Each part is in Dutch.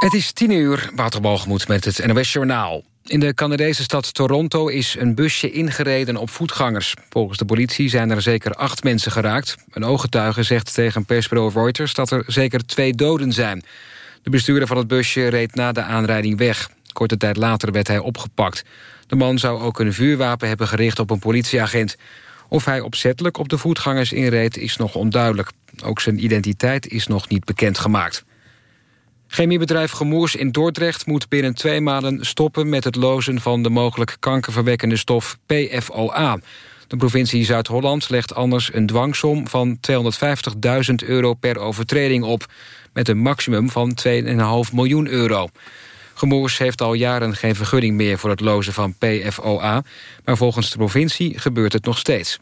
Het is tien uur, Waterbalgemoed met het NOS Journaal. In de Canadese stad Toronto is een busje ingereden op voetgangers. Volgens de politie zijn er zeker acht mensen geraakt. Een ooggetuige zegt tegen persbureau Reuters dat er zeker twee doden zijn. De bestuurder van het busje reed na de aanrijding weg. Korte tijd later werd hij opgepakt. De man zou ook een vuurwapen hebben gericht op een politieagent. Of hij opzettelijk op de voetgangers inreed is nog onduidelijk. Ook zijn identiteit is nog niet bekendgemaakt. Chemiebedrijf Gemoers in Dordrecht moet binnen twee maanden stoppen met het lozen van de mogelijk kankerverwekkende stof PFOA. De provincie Zuid-Holland legt anders een dwangsom van 250.000 euro per overtreding op, met een maximum van 2,5 miljoen euro. Gemoers heeft al jaren geen vergunning meer voor het lozen van PFOA, maar volgens de provincie gebeurt het nog steeds.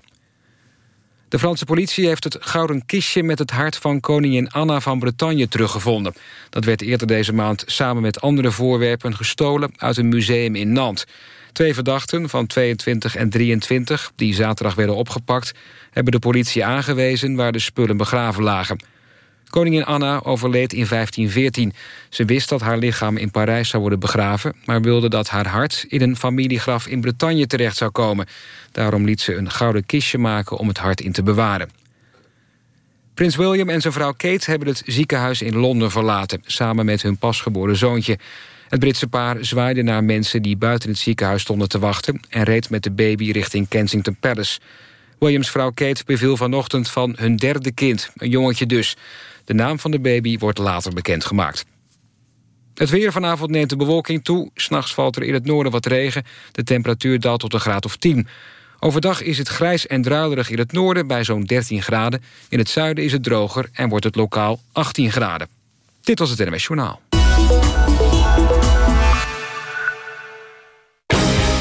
De Franse politie heeft het gouden kistje met het hart van koningin Anna van Bretagne teruggevonden. Dat werd eerder deze maand samen met andere voorwerpen gestolen uit een museum in Nantes. Twee verdachten van 22 en 23, die zaterdag werden opgepakt... hebben de politie aangewezen waar de spullen begraven lagen. Koningin Anna overleed in 1514. Ze wist dat haar lichaam in Parijs zou worden begraven... maar wilde dat haar hart in een familiegraf in Bretagne terecht zou komen. Daarom liet ze een gouden kistje maken om het hart in te bewaren. Prins William en zijn vrouw Kate hebben het ziekenhuis in Londen verlaten... samen met hun pasgeboren zoontje. Het Britse paar zwaaide naar mensen die buiten het ziekenhuis stonden te wachten... en reed met de baby richting Kensington Palace. Williams vrouw Kate beviel vanochtend van hun derde kind, een jongetje dus. De naam van de baby wordt later bekendgemaakt. Het weer vanavond neemt de bewolking toe. S'nachts valt er in het noorden wat regen. De temperatuur daalt tot een graad of 10. Overdag is het grijs en druilerig in het noorden bij zo'n 13 graden. In het zuiden is het droger en wordt het lokaal 18 graden. Dit was het NMS Journaal.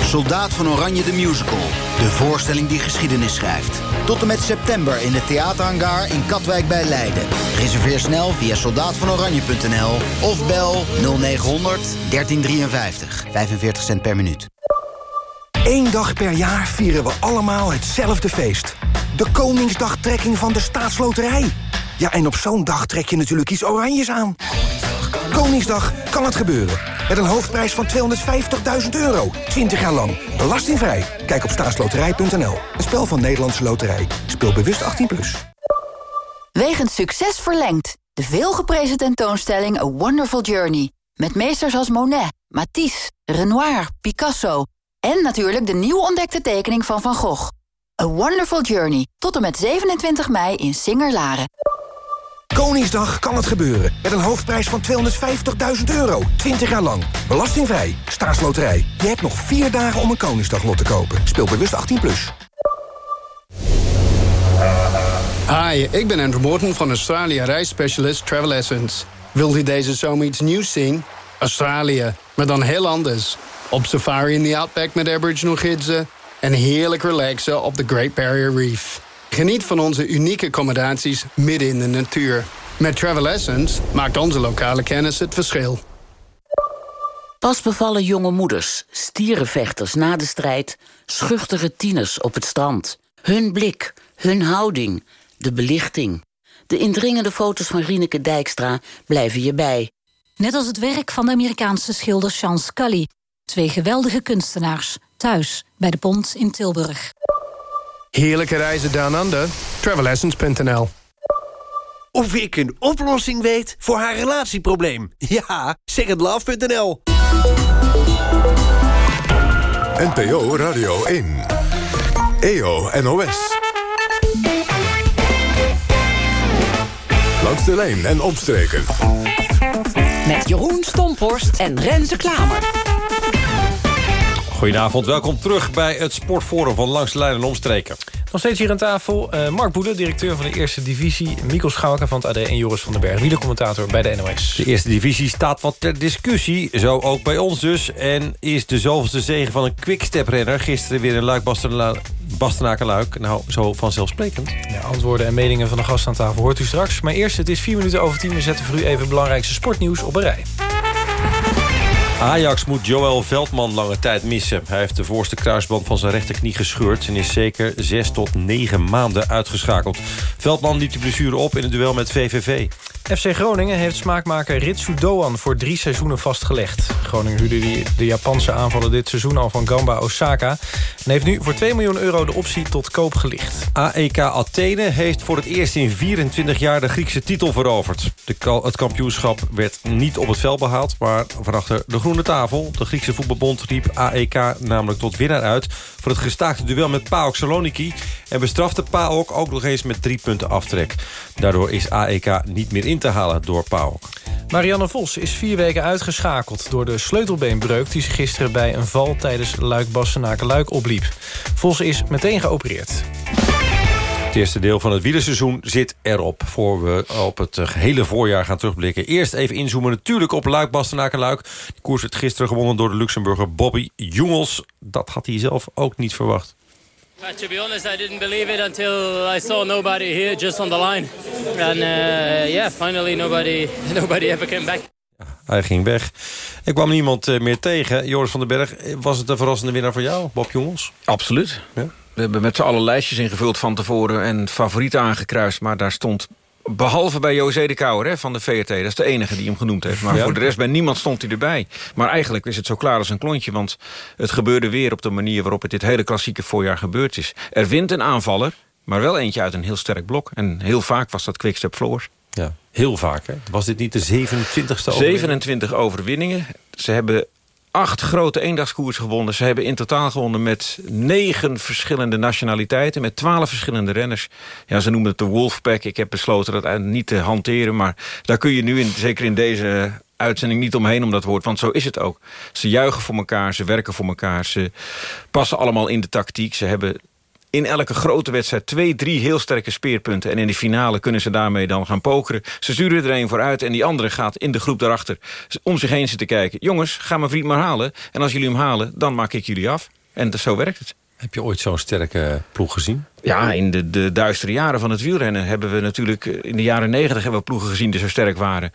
Soldaat van Oranje de Musical. De voorstelling die geschiedenis schrijft. Tot en met september in het theaterhangar in Katwijk bij Leiden. Reserveer snel via soldaatvanoranje.nl of bel 0900 1353. 45 cent per minuut. Eén dag per jaar vieren we allemaal hetzelfde feest. De Koningsdagtrekking van de Staatsloterij. Ja, en op zo'n dag trek je natuurlijk iets oranjes aan. Koningsdag kan het gebeuren. Met een hoofdprijs van 250.000 euro. 20 jaar lang. Belastingvrij. Kijk op staatsloterij.nl. Een spel van Nederlandse Loterij. Speel bewust 18+. Plus. Wegens succes verlengd. De veelgeprezen tentoonstelling A Wonderful Journey. Met meesters als Monet, Matisse, Renoir, Picasso... en natuurlijk de nieuw ontdekte tekening van Van Gogh. A Wonderful Journey. Tot en met 27 mei in Singer-Laren. Koningsdag kan het gebeuren. Met een hoofdprijs van 250.000 euro. 20 jaar lang. Belastingvrij. Staatsloterij. Je hebt nog vier dagen om een Koningsdaglot te kopen. Speel bewust 18+. Plus. Hi, ik ben Andrew Morton van Australië reisspecialist Travel Essence. Wilt u deze zomer iets nieuws zien? Australië, maar dan heel anders. Op safari in the Outback met Aboriginal gidsen... en heerlijk relaxen op de Great Barrier Reef. Geniet van onze unieke accommodaties midden in de natuur. Met Travel Essence maakt onze lokale kennis het verschil. Pas bevallen jonge moeders, stierenvechters na de strijd... schuchtere tieners op het strand. Hun blik, hun houding, de belichting. De indringende foto's van Rieneke Dijkstra blijven je bij. Net als het werk van de Amerikaanse schilder Sean Scully. Twee geweldige kunstenaars, thuis bij de Pont in Tilburg. Heerlijke reizen down under. Travelessence.nl Of ik een oplossing weet voor haar relatieprobleem. Ja, secondlove.nl NPO Radio 1. EO NOS. Langs de lijn en opstreken. Met Jeroen Stomporst en Renze Klamer. Goedenavond, welkom terug bij het Sportforum van Langs de Lijn en Omstreken. Nog steeds hier aan tafel uh, Mark Boele, directeur van de Eerste Divisie... Mikkel Schouwke van het AD en Joris van den Berg... wielercommentator bij de NOS. De Eerste Divisie staat wat ter discussie, zo ook bij ons dus... en is de zoveelste zegen van een quickstep-renner... gisteren weer een luik Bastenaken-luik. Nou, zo vanzelfsprekend. Ja, antwoorden en meningen van de gast aan tafel hoort u straks. Maar eerst, het is vier minuten over tien. We zetten voor u even het belangrijkste sportnieuws op een rij. Ajax moet Joël Veldman lange tijd missen. Hij heeft de voorste kruisband van zijn rechterknie gescheurd... en is zeker 6 tot 9 maanden uitgeschakeld. Veldman liep de blessure op in het duel met VVV. FC Groningen heeft smaakmaker Ritsu Doan voor drie seizoenen vastgelegd. Groningen huurde de Japanse aanvallen dit seizoen al van Gamba Osaka... en heeft nu voor 2 miljoen euro de optie tot koop gelicht. AEK Athene heeft voor het eerst in 24 jaar de Griekse titel veroverd. De, het kampioenschap werd niet op het veld behaald, maar vanachter de groene tafel. De Griekse voetbalbond riep AEK namelijk tot winnaar uit... voor het gestaakte duel met PAOK Saloniki... en bestrafte PAOK ook nog eens met drie punten aftrek. Daardoor is AEK niet meer in te halen door PAOK. Marianne Vos is vier weken uitgeschakeld door de sleutelbeenbreuk... die ze gisteren bij een val tijdens Luik-Bassenaken-Luik opliep. Vos is meteen geopereerd. Het eerste deel van het wielerseizoen zit erop. Voor we op het hele voorjaar gaan terugblikken. Eerst even inzoomen natuurlijk op Luik, Bastenaken, Luik. De koers werd gisteren gewonnen door de Luxemburger Bobby Jungels. Dat had hij zelf ook niet verwacht. Uh, to be honest, I didn't believe it until I saw nobody here just on the line. And uh, yeah, finally nobody, nobody ever came back. Hij ging weg. Er kwam niemand uh, meer tegen. Joris van den Berg, was het een verrassende winnaar voor jou, Bob Jongens? Absoluut. Ja? We hebben met z'n allen lijstjes ingevuld van tevoren en favorieten aangekruist. Maar daar stond Behalve bij José de Kouwer hè, van de VRT. Dat is de enige die hem genoemd heeft. Maar Ja. voor de rest bij niemand stond hij erbij. Maar eigenlijk is het zo klaar als een klontje. Want het gebeurde weer op de manier waarop het dit hele klassieke voorjaar gebeurd is. Er wint een aanvaller, maar wel eentje uit een heel sterk blok. En heel vaak was dat Quickstep Floors. Ja, heel vaak. Hè? Was dit niet de 27ste 27 overwinningen. Ze hebben acht grote eendagskoers gewonnen. Ze hebben in totaal gewonnen met negen verschillende nationaliteiten... met twaalf verschillende renners. Ja, ze noemen het de Wolfpack. Ik heb besloten dat niet te hanteren... maar daar kun je nu, in, zeker in deze uitzending, niet omheen om dat woord. Want zo is het ook. Ze juichen voor elkaar, ze werken voor elkaar... ze passen allemaal in de tactiek. Ze hebben in elke grote wedstrijd twee, drie heel sterke speerpunten. En in de finale kunnen ze daarmee dan gaan pokeren. Ze sturen er een vooruit en die andere gaat in de groep daarachter... om zich heen zitten kijken. Jongens, ga mijn vriend maar halen. En als jullie hem halen, dan maak ik jullie af. En zo werkt het. Heb je ooit zo'n sterke ploeg gezien? Ja, in de, de duistere jaren van het wielrennen hebben we natuurlijk... eh, in de jaren negentig hebben we ploegen gezien die zo sterk waren.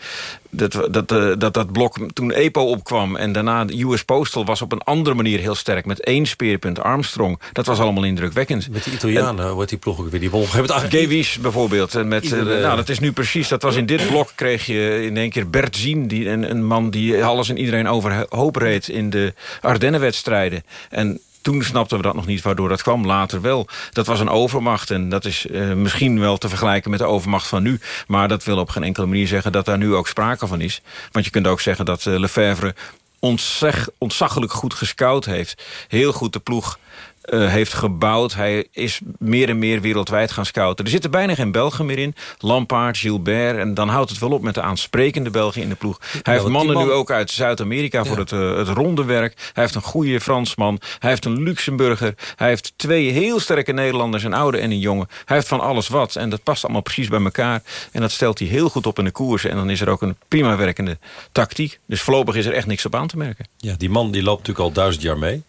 Dat dat, eh, dat, dat blok toen EPO opkwam en daarna de US Postal... was op een andere manier heel sterk met één speerpunt, Armstrong. Dat was allemaal indrukwekkend. Met die Italianen wordt die ploeg ook weer die eigenlijk Gavies bijvoorbeeld. En Met, eh, nou, dat is nu precies. Dat was in dit blok kreeg je in één keer Bert Zien. Die, een, een man die alles en iedereen overhoop reed in de Ardennenwedstrijden. En toen snapten we dat nog niet, waardoor dat kwam. Later wel. Dat was een overmacht. En dat is eh, misschien wel te vergelijken met de overmacht van nu. Maar dat wil op geen enkele manier zeggen dat daar nu ook sprake van is. Want je kunt ook zeggen dat eh, Lefebvre ontzag, ontzaglijk goed gescout heeft. Heel goed de ploeg eh, heeft gebouwd. Hij is meer en meer wereldwijd gaan scouten. Er zitten bijna geen Belgen meer in. Lampaard, Gilbert. En dan houdt het wel op met de aansprekende Belgen in de ploeg. Hij heeft mannen man- nu ook uit Zuid-Amerika voor het, eh, het ronde werk. Hij heeft een goede Fransman. Hij heeft een Luxemburger. Hij heeft twee heel sterke Nederlanders. Een oude en een jonge. Hij heeft van alles wat. En dat past allemaal precies bij elkaar. En dat stelt hij heel goed op in de koersen. En dan is er ook een prima werkende tactiek. Dus voorlopig is er echt niks op aan te merken. Ja, die man die loopt natuurlijk al duizend jaar mee.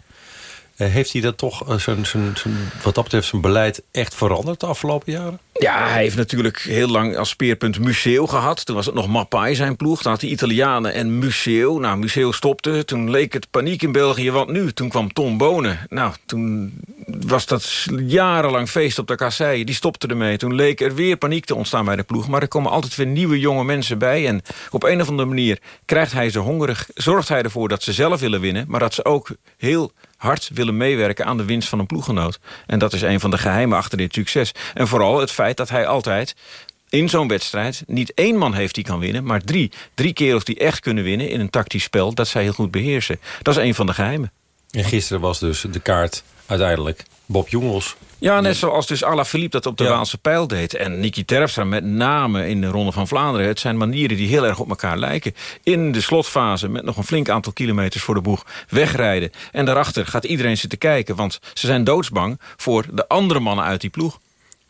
Eh, heeft hij dat toch, eh, zijn, wat dat betreft, zijn beleid echt veranderd de afgelopen jaren? Ja, hij heeft natuurlijk heel lang als speerpunt Museo gehad. Toen was het nog Mappai zijn ploeg. Toen had hij Italianen en Museo. Nou, Museo stopte. Toen leek het paniek in België. Want nu? Toen kwam Tom Bonen. Nou, toen was dat jarenlang feest op de kasseien. Die stopte ermee. Toen leek er weer paniek te ontstaan bij de ploeg. Maar er komen altijd weer nieuwe jonge mensen bij. En op een of andere manier krijgt hij ze hongerig. Zorgt hij ervoor dat ze zelf willen winnen. Maar dat ze ook heel hard willen meewerken aan de winst van een ploeggenoot. En dat is een van de geheimen achter dit succes. En vooral het feit dat hij altijd in zo'n wedstrijd niet één man heeft die kan winnen... maar drie. Drie kerels die echt kunnen winnen in een tactisch spel... dat zij heel goed beheersen. Dat is een van de geheimen. En gisteren was dus de kaart uiteindelijk Bob Jongels. Ja, net zoals dus Alaphilippe dat op de Ja. Waalse pijl deed. En Niki Terpstra met name in de Ronde van Vlaanderen. Het zijn manieren die heel erg op elkaar lijken. In de slotfase met nog een flink aantal kilometers voor de boeg wegrijden. En daarachter gaat iedereen zitten kijken. Want ze zijn doodsbang voor de andere mannen uit die ploeg.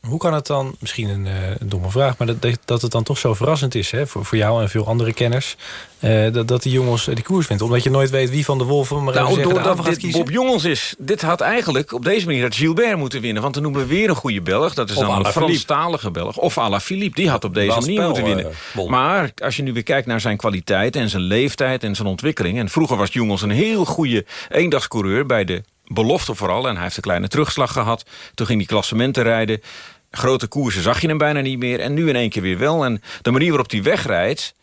Hoe kan het dan, misschien een, eh, domme vraag... maar dat, dat het dan toch zo verrassend is hè, voor, voor jou en veel andere kenners... eh, dat, dat die jongens die koers vindt? Omdat je nooit weet wie van de wolven... maar Nou, doordat dit kiezen. Bob Jongens is. Dit had eigenlijk op deze manier dat Gilbert moeten winnen. Want dan noemen we weer een goede Belg. Dat is Of dan een. Franstalige Belg. Of Alaphilippe. Die had op deze manier moeten winnen. eh, maar als je nu weer kijkt naar zijn kwaliteit en zijn leeftijd en zijn ontwikkeling. En vroeger was Jongens een heel goede eendagscoureur bij de belofte vooral. En hij heeft een kleine terugslag gehad. Toen ging hij klassementen rijden. Grote koersen zag je hem bijna niet meer. En nu in één keer weer wel. En de manier waarop hij wegrijdt...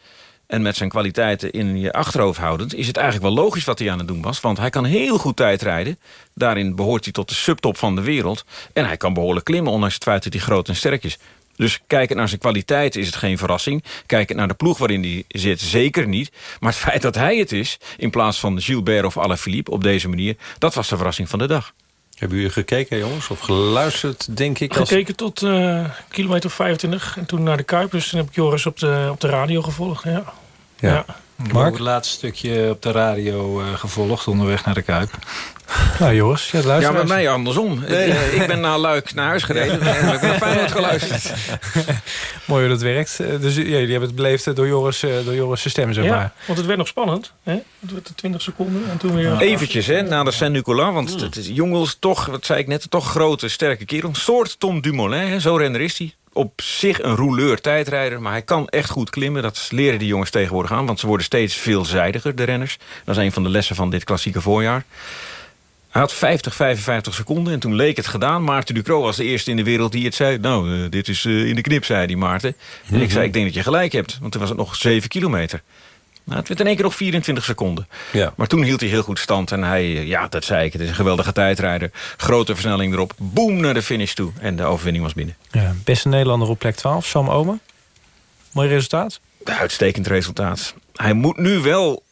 en met zijn kwaliteiten in je achterhoofd houdend... is het eigenlijk wel logisch wat hij aan het doen was. Want hij kan heel goed tijdrijden. Daarin behoort hij tot de subtop van de wereld. En hij kan behoorlijk klimmen, ondanks het feit dat hij groot en sterk is. Dus kijken naar zijn kwaliteit is het geen verrassing. Kijken naar de ploeg waarin hij zit, zeker niet. Maar het feit dat hij het is, in plaats van Gilbert of Alaphilippe... op deze manier, dat was de verrassing van de dag. Hebben jullie gekeken, jongens? Of geluisterd, denk ik? Als... Gekeken tot uh, kilometer 25 en toen naar de Kuip. Dus toen heb ik Joris op de, op de radio gevolgd. Ja. ja. ja. Mark? het laatste stukje op de radio uh, gevolgd onderweg naar de Kuip. Nou Joris, ja, Ja, met mij andersom. Nee. Ik ben naar Luik naar huis gereden en heb naar Feyenoord geluisterd. Mooi hoe dat werkt. Dus ja, jullie hebben het beleefd door Joris, door Joris' stem, zeg maar. want het werd nog spannend. Hè? Het werd 20 seconden en toen weer... Eventjes, hè, na de Saint-Nicolas. Want het is jongens toch, wat zei ik net, toch grote, sterke kerel. Een soort Tom Dumoulin, hè, zo renner is hij op zich een rouleur tijdrijder, maar hij kan echt goed klimmen. Dat leren die jongens tegenwoordig aan, want ze worden steeds veelzijdiger, de renners. Dat is een van de lessen van dit klassieke voorjaar. Hij had 50, 55 seconden en toen leek het gedaan. Maarten Ducro was de eerste in de wereld die het zei. Nou, uh, dit is uh, in de knip, zei die Maarten. En ik mhm. zei, ik denk dat je gelijk hebt. Want toen was het nog 7 kilometer. Nou, het werd in één keer nog 24 seconden. Ja. Maar toen hield hij heel goed stand. En hij, eh, ja, dat zei ik, het is een geweldige tijdrijder. Grote versnelling erop. Boom naar de finish toe. En de overwinning was binnen. Ja, beste Nederlander op plek 12, Sam Omen. Mooi resultaat? Uitstekend resultaat. Hij moet nu wel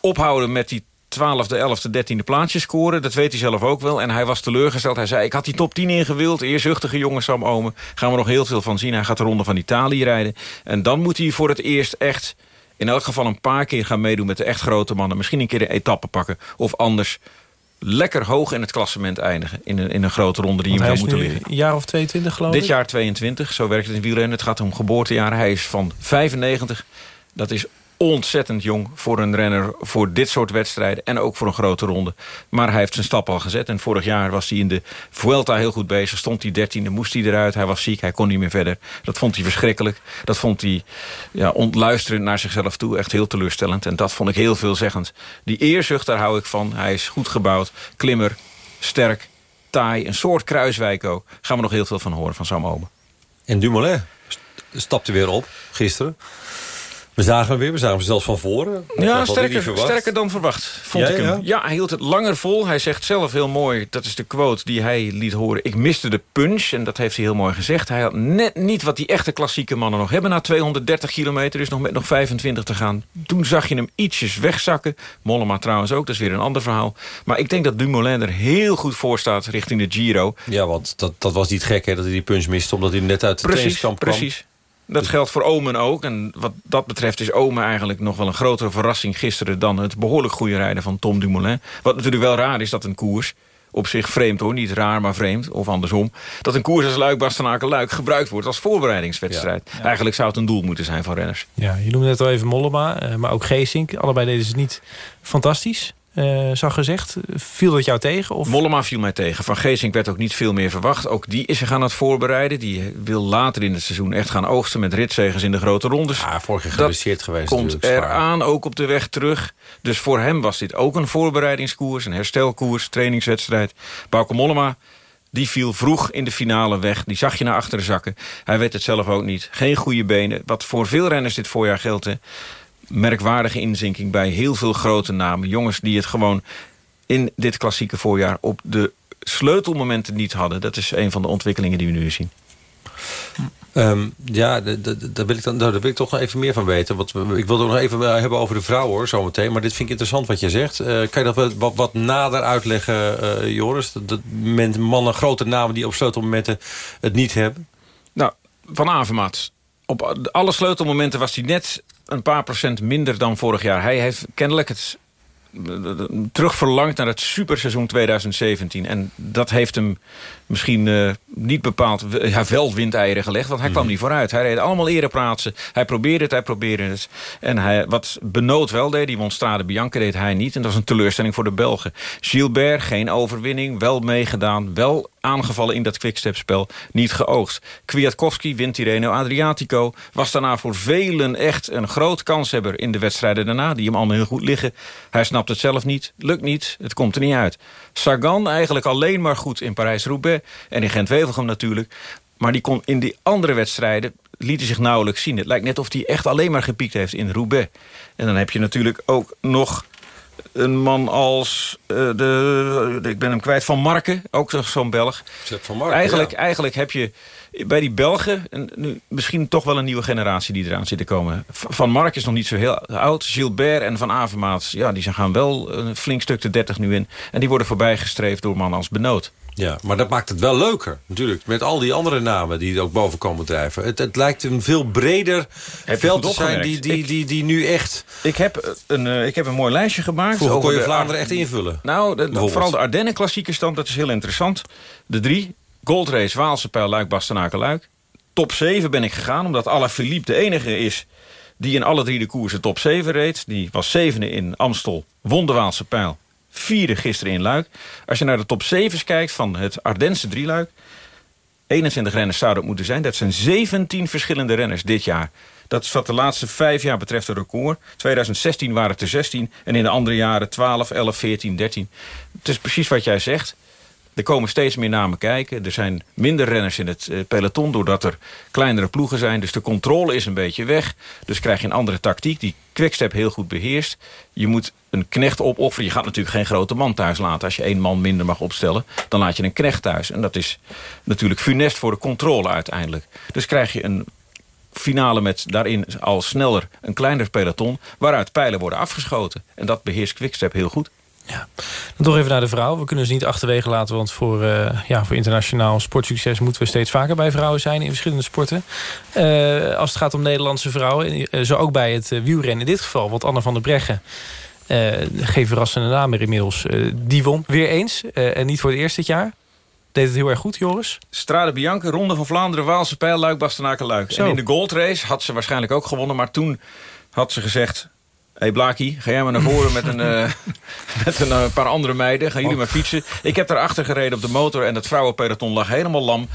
ophouden met die 12e, 11e, 13e plaatsjes scoren. Dat weet hij zelf ook wel. En hij was teleurgesteld. Hij zei, ik had die top 10 ingewild. Eerzuchtige jongen Sam Omen. Gaan we nog heel veel van zien. Hij gaat de ronde van Italië rijden. En dan moet hij voor het eerst echt... in elk geval een paar keer gaan meedoen met de echt grote mannen. Misschien een keer de etappe pakken. Of anders lekker hoog in het klassement eindigen. In een, in een grote ronde die je zou moeten liggen. een jaar of 22 geloof ik? Dit jaar 22, zo werkt het in wielrennen. Het gaat om geboortejaren. Hij is van 95. Dat is ontzettend jong voor een renner voor dit soort wedstrijden... en ook voor een grote ronde. Maar hij heeft zijn stap al gezet. En vorig jaar was hij in de Vuelta heel goed bezig. Stond hij dertiende, moest hij eruit. Hij was ziek, hij kon niet meer verder. Dat vond hij verschrikkelijk. Dat vond hij ja, ontluisterend naar zichzelf toe. Echt heel teleurstellend. En dat vond ik heel veelzeggend. Die eerzucht, daar hou ik van. Hij is goed gebouwd, klimmer, sterk, taai. Een soort kruiswijk ook. Gaan we nog heel veel van horen van Sam Omen. En Dumoulin stapte weer op gisteren. We zagen hem weer, we zagen hem zelfs van voren. Ja, sterker, sterker dan verwacht, vond ja, ik hem. Ja. hij hield het langer vol. Hij zegt zelf heel mooi, dat is de quote die hij liet horen... ik miste de punch, en dat heeft hij heel mooi gezegd. Hij had net niet wat die echte klassieke mannen nog hebben... na 230 kilometer, dus nog met nog 25 te gaan. Toen zag je hem ietsjes wegzakken. Mollema trouwens ook, dat is weer een ander verhaal. Maar ik denk dat Dumoulin er heel goed voor staat richting de Giro. Ja, want dat, dat was niet gek hè, dat hij die punch miste... omdat hij net uit de precies, kwam. Precies, dat geldt voor Omen ook. En wat dat betreft is Omen eigenlijk nog wel een grotere verrassing gisteren... dan het behoorlijk goede rijden van Tom Dumoulin. Wat natuurlijk wel raar is dat een koers op zich vreemd hoor, niet raar maar vreemd, of andersom... dat een koers als Luik, Bastenaken, Luik gebruikt wordt als voorbereidingswedstrijd. Eigenlijk zou het een doel moeten zijn van renners. Ja, je noemde net al even Mollema, eh, maar ook Geesink. Allebei deden ze niet fantastisch uh, zag gezegd. Viel dat jou tegen? Of? Mollema viel mij tegen. Van Geesink werd ook niet veel meer verwacht. Ook die is zich aan het voorbereiden. Die wil later in het seizoen echt gaan oogsten met ritzegers in de grote rondes. Ja, vorig jaar geblesseerd geweest. komt eraan, ook op de weg terug. Dus voor hem was dit ook een voorbereidingskoers, een herstelkoers, trainingswedstrijd. Bauke Mollema, die viel vroeg in de finale weg. Die zag je naar achteren zakken. Hij weet het zelf ook niet. Geen goede benen. Wat voor veel renners dit voorjaar geldt merkwaardige inzinking bij heel veel grote namen. Jongens die het gewoon in dit klassieke voorjaar op de sleutelmomenten niet hadden. Dat is een van de ontwikkelingen die we nu zien. Um, ja, daar wil, ik dan, nou, daar wil ik toch nog even meer van weten. Want ik wil het nog even eh, hebben over de vrouwen hoor, zometeen. Maar dit vind ik interessant wat je zegt. Uh, kan je dat wat, wat nader uitleggen, uh, Joris? Dat, mannen, grote namen die op sleutelmomenten het niet hebben? Nou, Van Avermaat. Op alle sleutelmomenten was hij net een paar procent minder dan vorig jaar. Hij heeft kennelijk het terugverlangd naar het superseizoen 2017. En dat heeft hem misschien uh, niet bepaald... Hij wel windeieren gelegd, want hij kwam mhm. niet vooruit. Hij reed allemaal ereplaatsen. Hij probeerde het, hij probeerde het. En hij, wat Benoot wel deed, die won Strade Bianca, deed hij niet. En dat was een teleurstelling voor de Belgen. Gilbert, geen overwinning, wel meegedaan, wel aangevallen in dat quickstep-spel, niet geoogst. Kwiatkowski wint Tirreno Adriatico, was daarna voor velen echt een groot kanshebber in de wedstrijden daarna, die hem allemaal heel goed liggen. Hij snapt het zelf niet, lukt niet, het komt er niet uit. Sagan eigenlijk alleen maar goed in Parijs-Roubaix en in Gent-Wevelgem natuurlijk. Maar die kon in die andere wedstrijden liet hij zich nauwelijks zien. Het lijkt net of hij echt alleen maar gepiekt heeft in Roubaix. En dan heb je natuurlijk ook nog een man als... Uh, de, ik ben hem kwijt, Van Marken, ook zo'n Belg. Van Marken, eigenlijk, ja. eigenlijk heb je bij die Belgen en nu misschien toch wel een nieuwe generatie die eraan zit te komen. Van Mark is nog niet zo heel oud. Gilbert en Van Avermaat, ja, die gaan wel een flink stuk de 30 nu in. En die worden voorbijgestreefd door mannen als Benoot. Ja, maar dat maakt het wel leuker, natuurlijk. Met al die andere namen die er ook boven komen drijven. Het, het lijkt een veel breder Heb veld te zijn die, die, die, die nu echt... Ik heb een, uh, ik heb een mooi lijstje gemaakt. Vroeger kon je de Vlaanderen echt invullen. Nou, de- vooral de Ardennen klassieke stand, dat is heel interessant. De drie, Goldrace, Waalse Pijl, Luik, Bastenaken, Luik. Top 7 ben ik gegaan, omdat Alaphilippe de enige is... die in alle drie de koersen top 7 reed. Die was zevende in Amstel, won de Waalse Pijl. Vierde gisteren in Luik. Als je naar de top 7's kijkt van het Ardense drieluik... 21 renners zouden het moeten zijn. Dat zijn 17 verschillende renners dit jaar. Dat is wat de laatste vijf jaar betreft een record. 2016 waren het er 16. En in de andere jaren 12, 11, 14, 13. Het is precies wat jij zegt. Er komen steeds meer namen kijken. Er zijn minder renners in het eh, peloton... doordat er kleinere ploegen zijn. Dus de controle is een beetje weg. Dus krijg je een andere tactiek die Quickstep heel goed beheerst. Je moet een knecht opofferen. Je gaat natuurlijk geen grote man thuis laten. Als je één man minder mag opstellen, dan laat je een knecht thuis. En dat is natuurlijk funest voor de controle uiteindelijk. Dus krijg je een finale met daarin al sneller een kleiner peloton... waaruit pijlen worden afgeschoten. En dat beheerst Quickstep heel goed. Dan toch even naar de vrouw. We kunnen ze niet achterwege laten, want voor, eh, ja, voor internationaal sportsucces moeten we steeds vaker bij vrouwen zijn in verschillende sporten. Eh, als het gaat om Nederlandse vrouwen, eh, zo ook bij het wielrennen in dit geval. Want Anne van der Breggen, geen verrassende naam meer inmiddels, die won weer eens. en niet voor het eerst dit jaar. Deed het heel erg goed, Joris? Strade Bianca, Ronde van Vlaanderen, Waalse Pijl, Luik, Bastenaken, Luik. Zo. En in de goldrace had ze waarschijnlijk ook gewonnen. Maar toen had ze gezegd... Hé hey Blaakie, ga jij maar naar voren met een, eh, met een eh, paar andere meiden. Gaan jullie maar fietsen. Ik heb daarachter gereden op de motor en het vrouwenpeloton lag helemaal lam.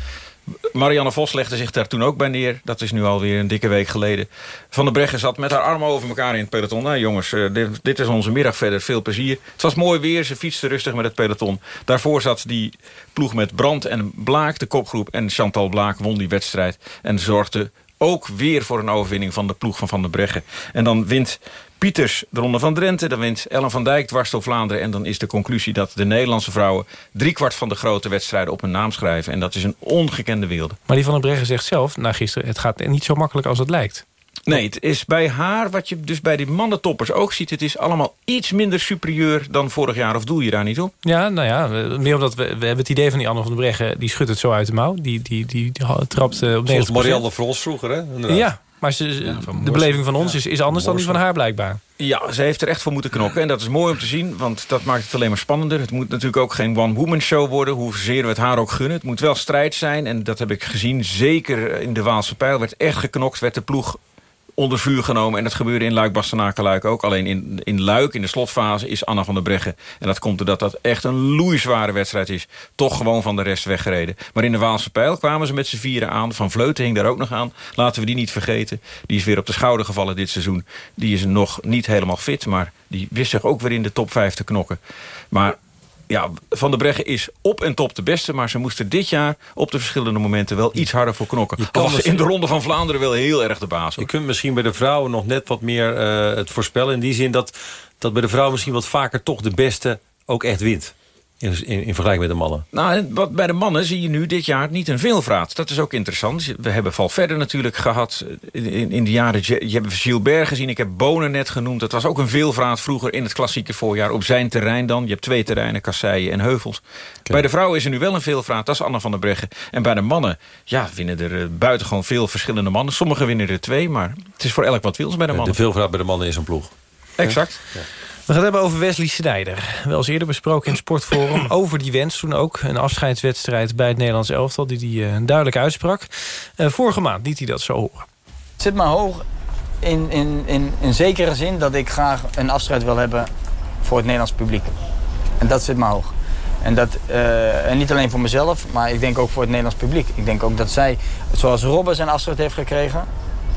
Marianne Vos legde zich daar toen ook bij neer. Dat is nu alweer een dikke week geleden. Van der Breggen zat met haar armen over elkaar in het peloton. Nou jongens, eh, dit, dit is onze middag verder. Veel plezier. Het was mooi weer. Ze fietste rustig met het peloton. Daarvoor zat die ploeg met Brand en Blaak, de kopgroep. En Chantal Blaak won die wedstrijd. En zorgde ook weer voor een overwinning van de ploeg van Van der Breggen. En dan wint Pieters de Ronde van Drenthe. Dan wint Ellen van Dijk dwars door Vlaanderen. En dan is de conclusie dat de Nederlandse vrouwen... driekwart van de grote wedstrijden op hun naam schrijven. En dat is een ongekende wilde. Maar die van der Breggen zegt zelf, na gisteren... het gaat niet zo makkelijk als het lijkt. Nee, het is bij haar, wat je dus bij die mannentoppers ook ziet... het is allemaal iets minder superieur dan vorig jaar. Of doe je daar niet op? Ja, nou ja, we- meer omdat we, we hebben het idee van die Anne van der Breggen... die schudt het zo uit de mouw. Die, die, die, die trapt eh, op 90%. Zoals Marianne Vros vroeger, hè? Inderdaad. Ja, maar ze, de beleving van ons is, is anders dan die van haar blijkbaar. Ja, ze heeft er echt voor moeten knokken. En dat is mooi om te zien, want dat maakt het alleen maar spannender. Het moet natuurlijk ook geen one-woman show worden. Hoezeer we het haar ook gunnen. Het moet wel strijd zijn. En dat heb ik gezien. Zeker in de Waalse Pijl werd echt geknokt. Werd de ploeg onder vuur genomen. En dat gebeurde in Luik, Bastenaken, ook. Alleen in, in Luik, in de slotfase, is Anna van der Breggen. En dat komt doordat dat echt een loeizware wedstrijd is. Toch gewoon van de rest weggereden. Maar in de Waalse Pijl kwamen ze met z'n vieren aan. Van Vleuten hing daar ook nog aan. Laten we die niet vergeten. Die is weer op de schouder gevallen dit seizoen. Die is nog niet helemaal fit. Maar die wist zich ook weer in de top 5 te knokken. Maar ja, Van der Breggen is op en top de beste... maar ze moesten dit jaar op de verschillende momenten wel iets harder voor knokken. kan ze misschien- in de Ronde van Vlaanderen wel heel erg de baas. Je kunt misschien bij de vrouwen nog net wat meer eh, het voorspellen. In die zin dat, dat bij de vrouwen misschien wat vaker toch de beste ook echt wint. In, in, in vergelijking met de mannen. Nou, wat bij de mannen zie je nu dit jaar niet een veelvraat. Dat is ook interessant. We hebben Valverde natuurlijk gehad in, in, in de jaren. Je, je hebt Gilbert gezien, ik heb Bonen net genoemd. Dat was ook een veelvraat vroeger in het klassieke voorjaar. Op zijn terrein dan. Je hebt twee terreinen, Kasseien en Heuvels. Bij de vrouwen is er nu wel een veelvraat. Dat is Anna van der Breggen. En bij de mannen, ja, winnen er eh, buitengewoon veel verschillende mannen. Sommigen winnen er twee, maar het is voor elk wat wils bij de De mannen. veelvraat bij de mannen is een ploeg. Exact. We gaan het hebben over Wesley Sneijder. Wel eens eerder besproken in Sportforum. Over die wens toen ook. Een afscheidswedstrijd bij het Nederlands elftal... die hij eh, duidelijk uitsprak. Eh, vorige maand liet hij dat zo horen. Het zit me hoog in, in, in, in zekere zin dat ik graag een afscheid wil hebben voor het Nederlands publiek. En dat zit me hoog. En, dat, eh, en niet alleen voor mezelf, maar ik denk ook voor het Nederlands publiek. Ik denk ook dat zij, zoals Robben zijn afscheid heeft gekregen...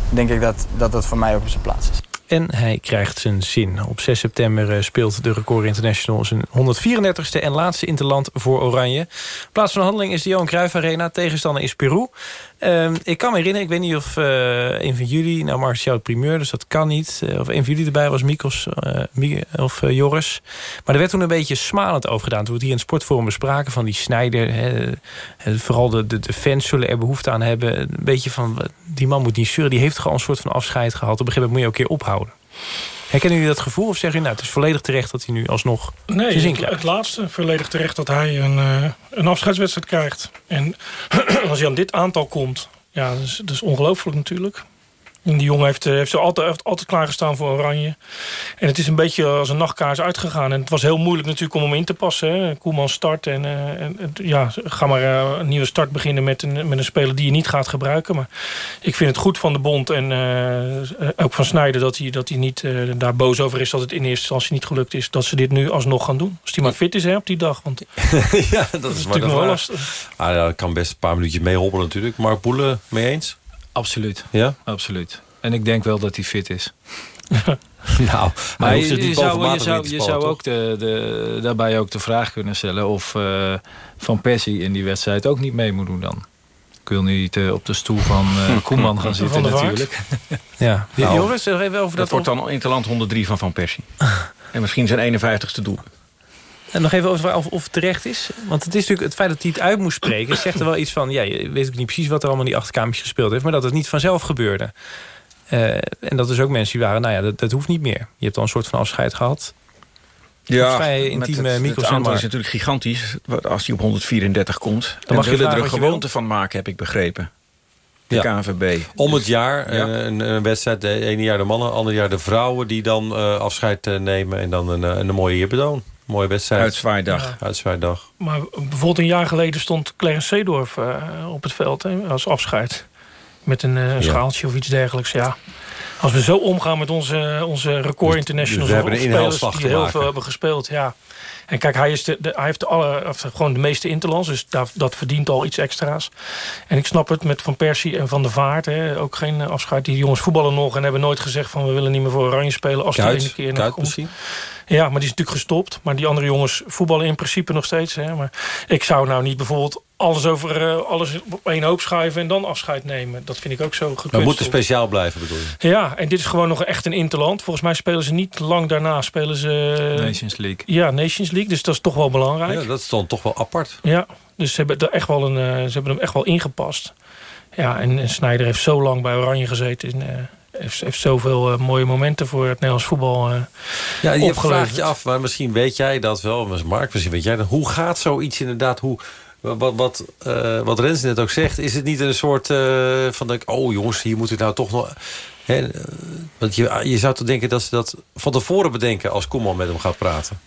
denk ik dat dat, dat voor mij ook op zijn plaats is. En hij krijgt zijn zin. Op 6 september eh, speelt de Record International zijn 134ste en laatste interland voor Oranje. Plaats van handeling is de Johan Cruijff Arena. Tegenstander is Peru. Uh, ik kan me herinneren, ik weet niet of uh, een van jullie... nou het primeur, dus dat kan niet. Uh, of een van jullie erbij was, Mikos of Joris. Maar er werd toen een beetje smalend over gedaan. Toen we het hier in het sportforum bespraken van die snijder. Hè, vooral de, de, de, fans zullen er behoefte aan hebben. Een beetje van, die man moet niet zeuren. Die heeft gewoon een soort van afscheid gehad. Op een gegeven moment moet je ook een keer ophouden. Herkennen jullie dat gevoel of zeggen jullie... nou, het is volledig terecht dat hij nu alsnog nee, zijn zin het, krijgt? het laatste, volledig terecht dat hij een, uh, een afscheidswedstrijd krijgt. En als hij aan dit aantal komt, ja, dat is, dat is ongelooflijk natuurlijk. Die jongen heeft, heeft zo altijd, heeft altijd klaargestaan voor Oranje. En het is een beetje als een nachtkaars uitgegaan. En het was heel moeilijk natuurlijk om hem in te passen. Hè. Koeman start en, uh, en ja, ga maar uh, een nieuwe start beginnen met een, met een speler die je niet gaat gebruiken. Maar ik vind het goed van de bond en uh, ook van Snijder dat hij, dat hij niet daar boos over is dat het in eerste instantie niet gelukt is. Dat ze dit nu alsnog gaan doen. Als hij maar fit is hè, op die dag. Want ja, dat, dat is, maar natuurlijk wel lastig. Ah, ja, dat kan best een paar minuutjes meehobbelen natuurlijk. Mark Boelen, mee eens? Absoluut. Ja? Absoluut. En ik denk wel dat hij fit is. nou, maar hij je, hoeft het je niet zou, je zou, je zou ook de, de, daarbij ook de vraag kunnen stellen... of uh, Van Persie in die wedstrijd ook niet mee moet doen dan. Ik wil niet uh, op de stoel van uh, Koeman gaan zitten natuurlijk. Ja. Nou, Joris, even over Dat dat... wordt dan Interland 103 van Van Persie. en misschien zijn 51ste doel. En nog even over of, of het terecht is. Want het is natuurlijk het feit dat hij het uit moest spreken... zegt er wel iets van... ja, je weet ook niet precies wat er allemaal in die achterkamertjes gespeeld heeft... maar dat het niet vanzelf gebeurde. Uh, en dat er dus ook mensen die waren... nou ja, dat, dat hoeft niet meer. Je hebt al een soort van afscheid gehad. Ja, vrij intiem, het, het aantal is natuurlijk gigantisch. Als hij op 134 komt. Dan mag je er een gewoonte van maken, heb ik begrepen. De Ja. KNVB. Om het jaar, Ja. eh, een, een wedstrijd, de ene jaar de mannen, ander jaar de vrouwen... die dan uh, afscheid nemen en dan een, een mooie eerbedoon. Mooie wedstrijd. Uitzwaaidag. Ja. Uitzwaaidag. Maar bijvoorbeeld een jaar geleden stond Clarence Seedorf uh, op het veld hè, als afscheid. Met een uh, schaaltje of iets dergelijks. Ja. Als we zo omgaan met onze, onze record Dus- internationals... dus we hebben een spelers die heel veel hebben gespeeld. Ja. En kijk, hij, is de, de- hij heeft de alle, of gewoon de meeste interlands. Dus daar, dat verdient al iets extra's. En ik snap het met Van Persie en Van der Vaart. Hè, ook geen eh, afscheid. Die jongens voetballen nog en hebben nooit gezegd... van we willen niet meer voor Oranje spelen als er Kuit, een keer nog Kuit komt. misschien? Ja, maar die is natuurlijk gestopt. Maar die andere jongens voetballen in principe nog steeds. Hè. Maar ik zou nou niet bijvoorbeeld alles over eh, alles op één hoop schuiven... en dan afscheid nemen. Dat vind ik ook zo We gekunsteld. moeten speciaal blijven, bedoel je? Ja, en dit is gewoon nog echt een interland. Volgens mij spelen ze niet lang daarna. Spelen ze... Nations League. Ja, Nations League. Dus dat is toch wel belangrijk. Ja, dat is dan toch wel apart. Ja, dus ze hebben, er echt wel een, eh, ze hebben hem echt wel ingepast. Ja, en, en Sneijder heeft zo lang bij Oranje gezeten. En, eh, heeft, heeft zoveel eh, mooie momenten voor het Nederlands voetbal eh Ja, je opgeleverd. vraagt je af, maar misschien weet jij dat wel. Mark, misschien weet jij dat. Hoe gaat zoiets inderdaad? Hoe, wat, wat, eh, wat Rens net ook zegt. Is het niet een soort eh, van... denk, oh jongens, hier moet ik nou toch nog... Hè, want je, je zou toch denken dat ze dat van tevoren bedenken... als Koeman met hem gaat praten.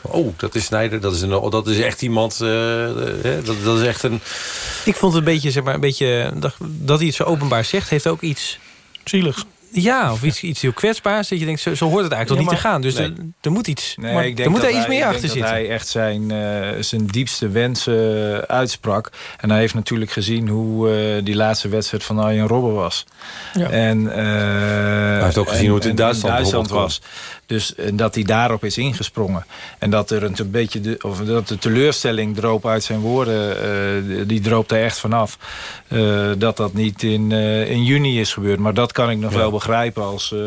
Oh, dat is Snijder, dat is, een, oh, dat is echt iemand... hè, dat, dat is echt een... Ik vond het een beetje, zeg maar, een beetje... Dat, dat hij het zo openbaar zegt, heeft ook iets... Zieligs. Ja, of iets, iets heel kwetsbaars. Dat je denkt, zo, zo hoort het eigenlijk Ja, toch niet te gaan. Dus Nee. er, er moet iets. Nee, maar ik denk er moet dat er iets hij- meer achter zitten. dat hij echt zijn, eh, zijn diepste wensen eh, uitsprak. En hij heeft natuurlijk gezien hoe eh, die laatste wedstrijd van Arjen Robben was. Ja. En, eh, hij heeft ook gezien hoe het in Duitsland was. Dus en dat hij daarop is ingesprongen. En dat er een, een beetje de, of dat de teleurstelling droop uit zijn woorden. eh, die droop er echt vanaf. Eh dat dat niet in, eh, in juni is gebeurd. Maar dat kan ik nog Ja. wel begrijpen als eh,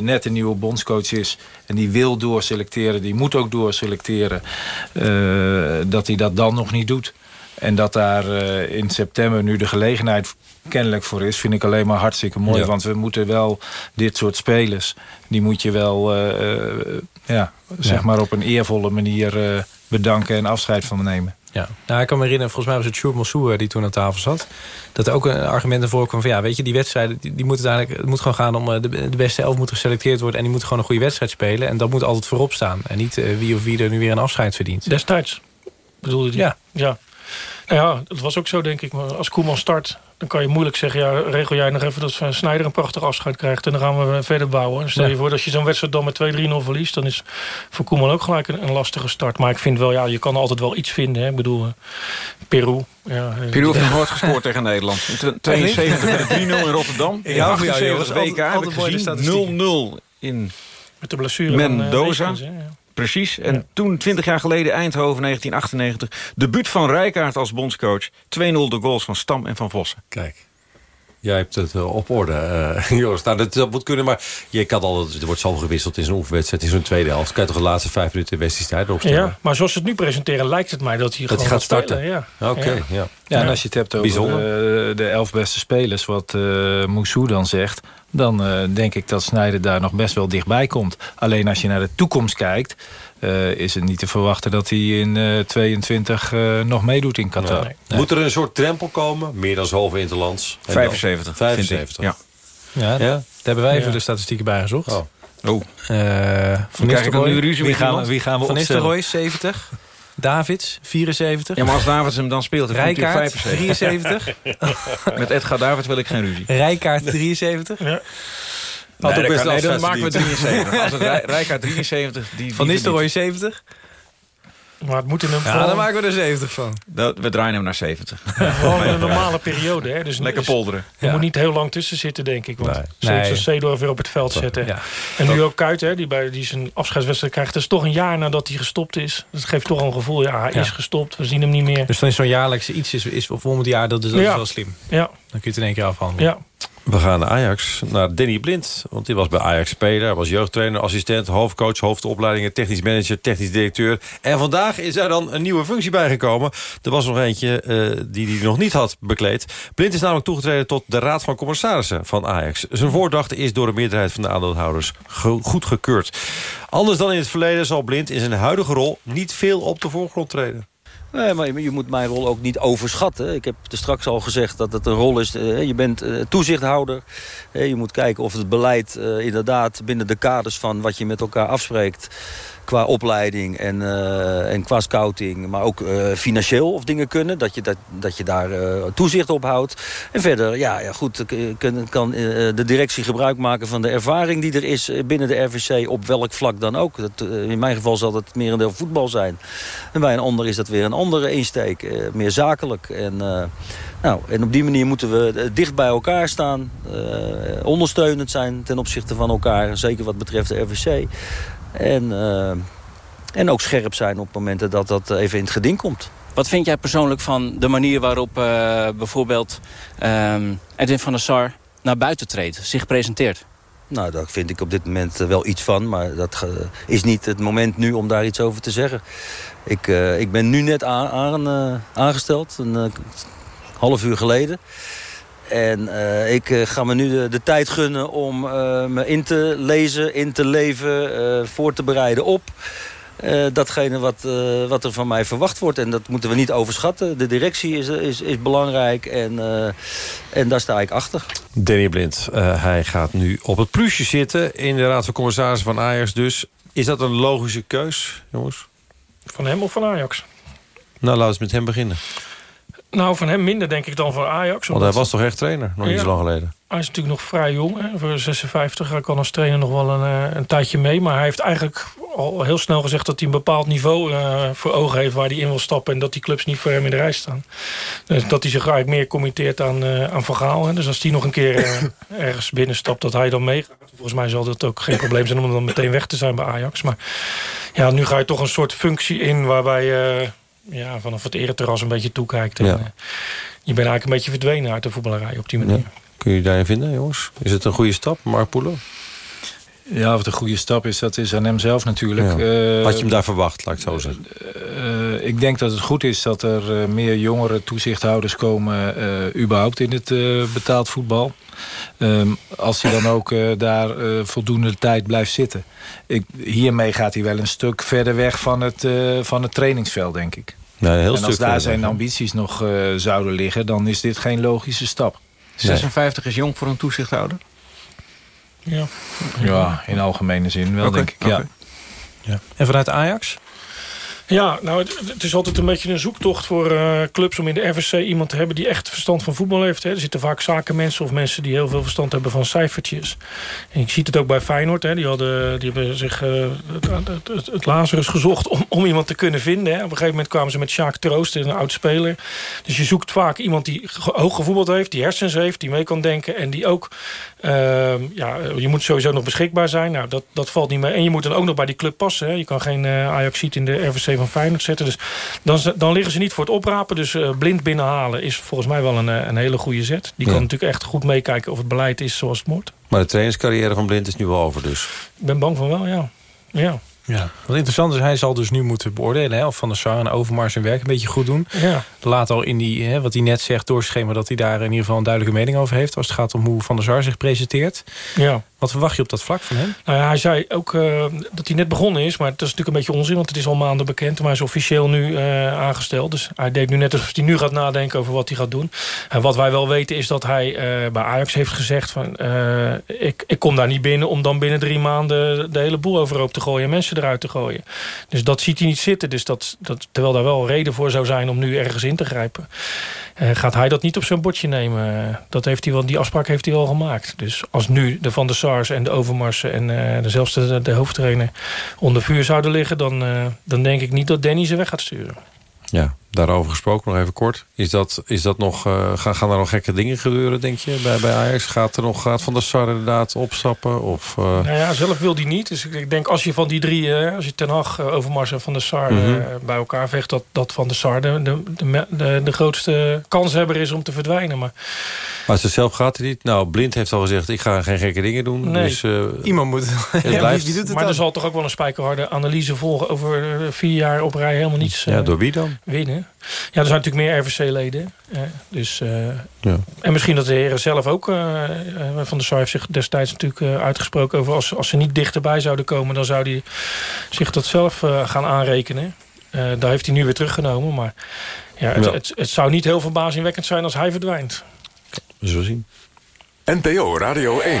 net een nieuwe bondscoach is. En die wil doorselecteren. Die moet ook doorselecteren. eh, dat hij dat dan nog niet doet. En dat daar eh, in september nu de gelegenheid kennelijk voor is... vind ik alleen maar hartstikke mooi. Ja. Want we moeten wel dit soort spelers... die moet je wel ja, zeg Ja. maar op een eervolle manier bedanken... en afscheid van nemen. Ja, nou, ik kan me herinneren, volgens mij was het Sjoerd Mansour die toen aan tafel zat. Dat er ook een argument ervoor kwam van ja, weet je, die wedstrijden, die, die moeten uiteindelijk, het moet gewoon gaan om eh, de, de beste elf moet geselecteerd worden en die moeten gewoon een goede wedstrijd spelen. En dat moet altijd voorop staan. En niet eh, wie of wie er nu weer een afscheid verdient. Destijds bedoelde hij. Ja. ja. Ja, dat was ook zo denk ik. Maar als Koeman start, dan kan je moeilijk zeggen... ja, regel jij nog even dat Van Snijder een prachtig afscheid krijgt... en dan gaan we verder bouwen. En Stel je Ja. voor dat je zo'n wedstrijd dan met 2-3-0 verliest... dan is voor Koeman ook gelijk een, een lastige start. Maar ik vind wel, ja, je kan altijd wel iets vinden. Hè. Ik bedoel, eh, Peru. Ja, eh, Peru heeft nog nooit gescoord tegen Nederland. In 72 met een 3-0 in Rotterdam. Ik hou van jou, 78 jongens. WK Altijd- heb ik de gezien. 0-0 in Met de blessure van, eh, Mendoza. Hè, ja. Precies. En toen, 20 jaar geleden, Eindhoven 1998... debuut van Rijkaard als bondscoach. 2-0 de goals van Stam en van Vossen. Kijk. Jij hebt het eh, op orde, eh Joris. Nou, dat, dat moet kunnen, maar je kan altijd, er wordt zo gewisseld in zo'n oefenwedstrijd. In zo'n tweede helft kan je toch de laatste vijf minuten wedstrijd opstellen. Ja, maar zoals ze het nu presenteren lijkt het mij dat hij Dat gewoon gaat starten. spelen, Ja. Oké, Ja. ja. Ja, en als je het hebt over de, de elf beste spelers, wat eh Moussou dan zegt... dan eh, denk ik dat Snijder daar nog best wel dichtbij komt. Alleen als je naar de toekomst kijkt... eh, is het niet te verwachten dat hij in eh 22 eh, nog meedoet in Qatar. Nee. Moet er een soort drempel komen? Meer dan zoveel interlands? En dan- 75, vind ik. 75. Ja. Ja, daar Ja? hebben wij even Ja. de statistieken bij gezocht. Oh. Oh. Eh, van krijg ik dan Nistelrooy, nu ruzie wie gaan, we, wie gaan we Van? Nistelrooy, 70. Davids, 74. Ja, maar als Davids hem dan speelt, Rijkaard, 75. 73. Met Edgar Davids wil ik geen ruzie. Rijkaard, 73. Ja. Nee, ook dat best kan- nee, dan maken we afscheidslied. 73. Als het Rij- Rijkaard 73... Die, Van Nistelrooy, 70. Maar het moet in een, Ja, dan maken we er 70 van. Dat, we draaien hem naar 70. vooral in een normale periode. Hè. Dus Lekker polderen. Er Ja. moet niet heel lang tussen zitten, denk ik. Want Nee. Nee. als Seedorf weer op het veld zetten. Ja. En nu ook Kuit, hè, die, bij, die zijn afscheidswedstrijd krijgt. Dat is toch een jaar nadat hij gestopt is. Dat geeft toch een gevoel, ja, hij Ja. is gestopt. We zien hem niet meer. Dus dan is zo'n jaarlijkse iets is, is volgend jaar, dat is, dat is wel slim. Ja, Dan kun je het in één keer afhandelen. ja. We gaan naar Ajax, naar Danny Blind. Want die was bij Ajax speler, hij was jeugdtrainer, assistent, hoofdcoach, hoofdopleidingen, technisch manager, technisch directeur. En vandaag is er dan een nieuwe functie bijgekomen. Er was nog eentje eh, die hij nog niet had bekleed. Blind is namelijk toegetreden tot de Raad van Commissarissen van Ajax. Zijn voordracht is door de meerderheid van de aandeelhouders ge- goedgekeurd. Anders dan in het verleden zal Blind in zijn huidige rol niet veel op de voorgrond treden. Nee, maar je moet mijn rol ook niet overschatten. Ik heb er straks al gezegd dat het een rol is. eh, Je bent eh, toezichthouder. Eh, Je moet kijken of het beleid inderdaad binnen de kaders van wat je met elkaar afspreekt... qua opleiding en, eh, en qua scouting, maar ook eh, financieel of dingen kunnen. Dat je, dat, dat je daar eh, toezicht op houdt. En verder, ja, ja goed, kan, kan de directie gebruik maken van de ervaring die er is binnen de RVC op welk vlak dan ook. Dat, in mijn geval zal het merendeel voetbal zijn. En bij een ander is dat weer een andere insteek, meer zakelijk. En, nou, en op die manier moeten we dicht bij elkaar staan, ondersteunend zijn ten opzichte van elkaar, zeker wat betreft de RVC. En, eh, en ook scherp zijn op momenten dat dat even in het geding komt. Wat vind jij persoonlijk van de manier waarop eh, bijvoorbeeld ehm, Edwin van der Sar naar buiten treedt, zich presenteert? Nou, daar vind ik op dit moment eh, wel iets van. Maar dat is niet het moment nu om daar iets over te zeggen. Ik, ik ben nu net aan, aan, aangesteld, een half uur geleden. En eh, ik eh, ga me nu de, de tijd gunnen om eh, me in te lezen, in te leven, eh, voor te bereiden op. eh, datgene wat, eh, wat er van mij verwacht wordt. En dat moeten we niet overschatten. De directie is, is, is belangrijk en, eh, en daar sta ik achter. Danny Blind, eh, hij gaat nu op het plusje zitten in de Raad van Commissarissen van Ajax. Dus is dat een logische keus, jongens? Van hem of van Ajax? Nou, laten we met hem beginnen. Nou, van hem minder denk ik dan van Ajax. Want hij was toch echt trainer, nog niet Ja. zo lang geleden. Hij is natuurlijk nog vrij jong, hè, voor 56. Hij kan als trainer nog wel een, eh, een tijdje mee. Maar hij heeft eigenlijk al heel snel gezegd dat hij een bepaald niveau eh, voor ogen heeft waar hij in wil stappen. En dat die clubs niet voor hem in de rij staan. Dus dat hij zich eigenlijk meer committeert aan, eh aan Van Gaal. Hè. Dus als die nog een keer ergens binnenstapt, dat hij dan meegaat. Volgens mij zal dat ook geen probleem zijn om dan meteen weg te zijn bij Ajax. Maar ja, nu ga je toch een soort functie in waarbij ja, vanaf het ereterras een beetje toekijkt. En, Ja. eh, je bent eigenlijk een beetje verdwenen uit de voetballerij op die manier. Ja. Kun je daarin vinden, jongens? Is het een goede stap, Mark Poelo? Ja, of het een goede stap is, dat is aan hem zelf natuurlijk. Ja. Eh, Had je hem daar verwacht, laat ik het zo zeggen? Eh, ik denk dat het goed is dat er eh, meer jongere toezichthouders komen... eh, überhaupt in het eh, betaald voetbal. Ehm, als hij dan ook eh, daar eh, voldoende tijd blijft zitten. Ik, hiermee gaat hij wel een stuk verder weg van het, eh, van het trainingsveld, denk ik. Heel en stuk als daar zijn ambities nog eh, zouden liggen... dan is dit geen logische stap. 56 is jong voor een toezichthouder? Ja. Ja, in algemene zin wel, denk ik. Ja. Ja. En vanuit Ajax? Ja, nou, het, is altijd een beetje een zoektocht voor uh, clubs... om in de RVC iemand te hebben die echt verstand van voetbal heeft. Hè. Er zitten vaak zakenmensen of mensen die heel veel verstand hebben van cijfertjes. En je ziet het ook bij Feyenoord. Hè. Die, hadden, die hebben zich uh, het, het, het, Lazarus gezocht om, om iemand te kunnen vinden. Hè. Op een gegeven moment kwamen ze met Sjaak Troost, een oud speler. Dus je zoekt vaak iemand die hoog gevoetbald heeft... die hersens heeft, die mee kan denken... en die ook... Uh, ja, je moet sowieso nog beschikbaar zijn. Nou, dat, dat valt niet mee. En je moet dan ook nog bij die club passen. Hè. Je kan geen Ajax in de RVC van Feyenoord zetten. Dus dan, dan liggen ze niet voor het oprapen. Dus uh, blind binnenhalen is volgens mij wel een, een hele goede zet. Die ja. kan natuurlijk echt goed meekijken of het beleid is zoals het moet. Maar de trainingscarrière van Blind is nu wel over dus? Ik ben bang van wel, ja. ja. Ja. Wat interessant is, hij zal dus nu moeten beoordelen... Hè, of Van der Sar en Overmars zijn werk een beetje goed doen. Ja. Laat al in die, hè, wat hij net zegt, doorschema... dat hij daar in ieder geval een duidelijke mening over heeft... als het gaat om hoe Van der Sar zich presenteert. Ja. Wat verwacht je op dat vlak van hem? Nou ja, hij zei ook uh, dat hij net begonnen is. Maar dat is natuurlijk een beetje onzin, want het is al maanden bekend. Maar hij is officieel nu uh, aangesteld. Dus hij deed nu net alsof hij nu gaat nadenken over wat hij gaat doen. En wat wij wel weten is dat hij uh, bij Ajax heeft gezegd... van ik, ik kom daar niet binnen om dan binnen drie maanden... de hele boel overhoop te gooien en mensen eruit te gooien. Dus dat ziet hij niet zitten. Dus dat, dat, terwijl daar wel reden voor zou zijn om nu ergens in te grijpen... gaat hij dat niet op zijn bordje nemen. Dat heeft hij wel, die afspraak heeft hij al gemaakt. Dus als nu de Van der En de Overmarsen... en uh, zelfs de, de hoofdtrainer onder vuur zouden liggen... Dan, uh, dan denk ik niet dat Danny ze weg gaat sturen. Ja, daarover gesproken nog even kort. Is dat, is dat nog, uh, gaan, gaan er nog gekke dingen gebeuren, denk je, bij, bij Ajax? Gaat er nog gaat Van der Sar inderdaad opstappen? Of, uh... Nou ja, zelf wil hij niet. Dus ik denk als je van die drie, uh, als je Ten Hag, Overmars en Van der Sar mm -hmm. bij elkaar vecht... dat, dat Van der Sar de, de, de, de, grootste kanshebber is om te verdwijnen. Maar, maar ze zelf gaat hij niet. Nou, Blind heeft al gezegd, ik ga geen gekke dingen doen. Nee. Dus, Iemand moet het ja, blijft. Wie doet het maar dan? er zal toch ook wel een spijkerharde analyse volgen... over vier jaar op rij helemaal niets ja, door wie dan? winnen. Ja, er zijn natuurlijk meer RVC-leden. Eh, dus, uh, ja. En misschien dat de heren zelf ook... Uh, Van der Sar heeft zich destijds natuurlijk uitgesproken over... Als, als ze niet dichterbij zouden komen... dan zou hij zich dat zelf gaan aanrekenen. daar heeft hij nu weer teruggenomen. Maar ja, het, ja. Het, het, zou niet heel verbazingwekkend zijn als hij verdwijnt. Zo zien. NPO Radio 1.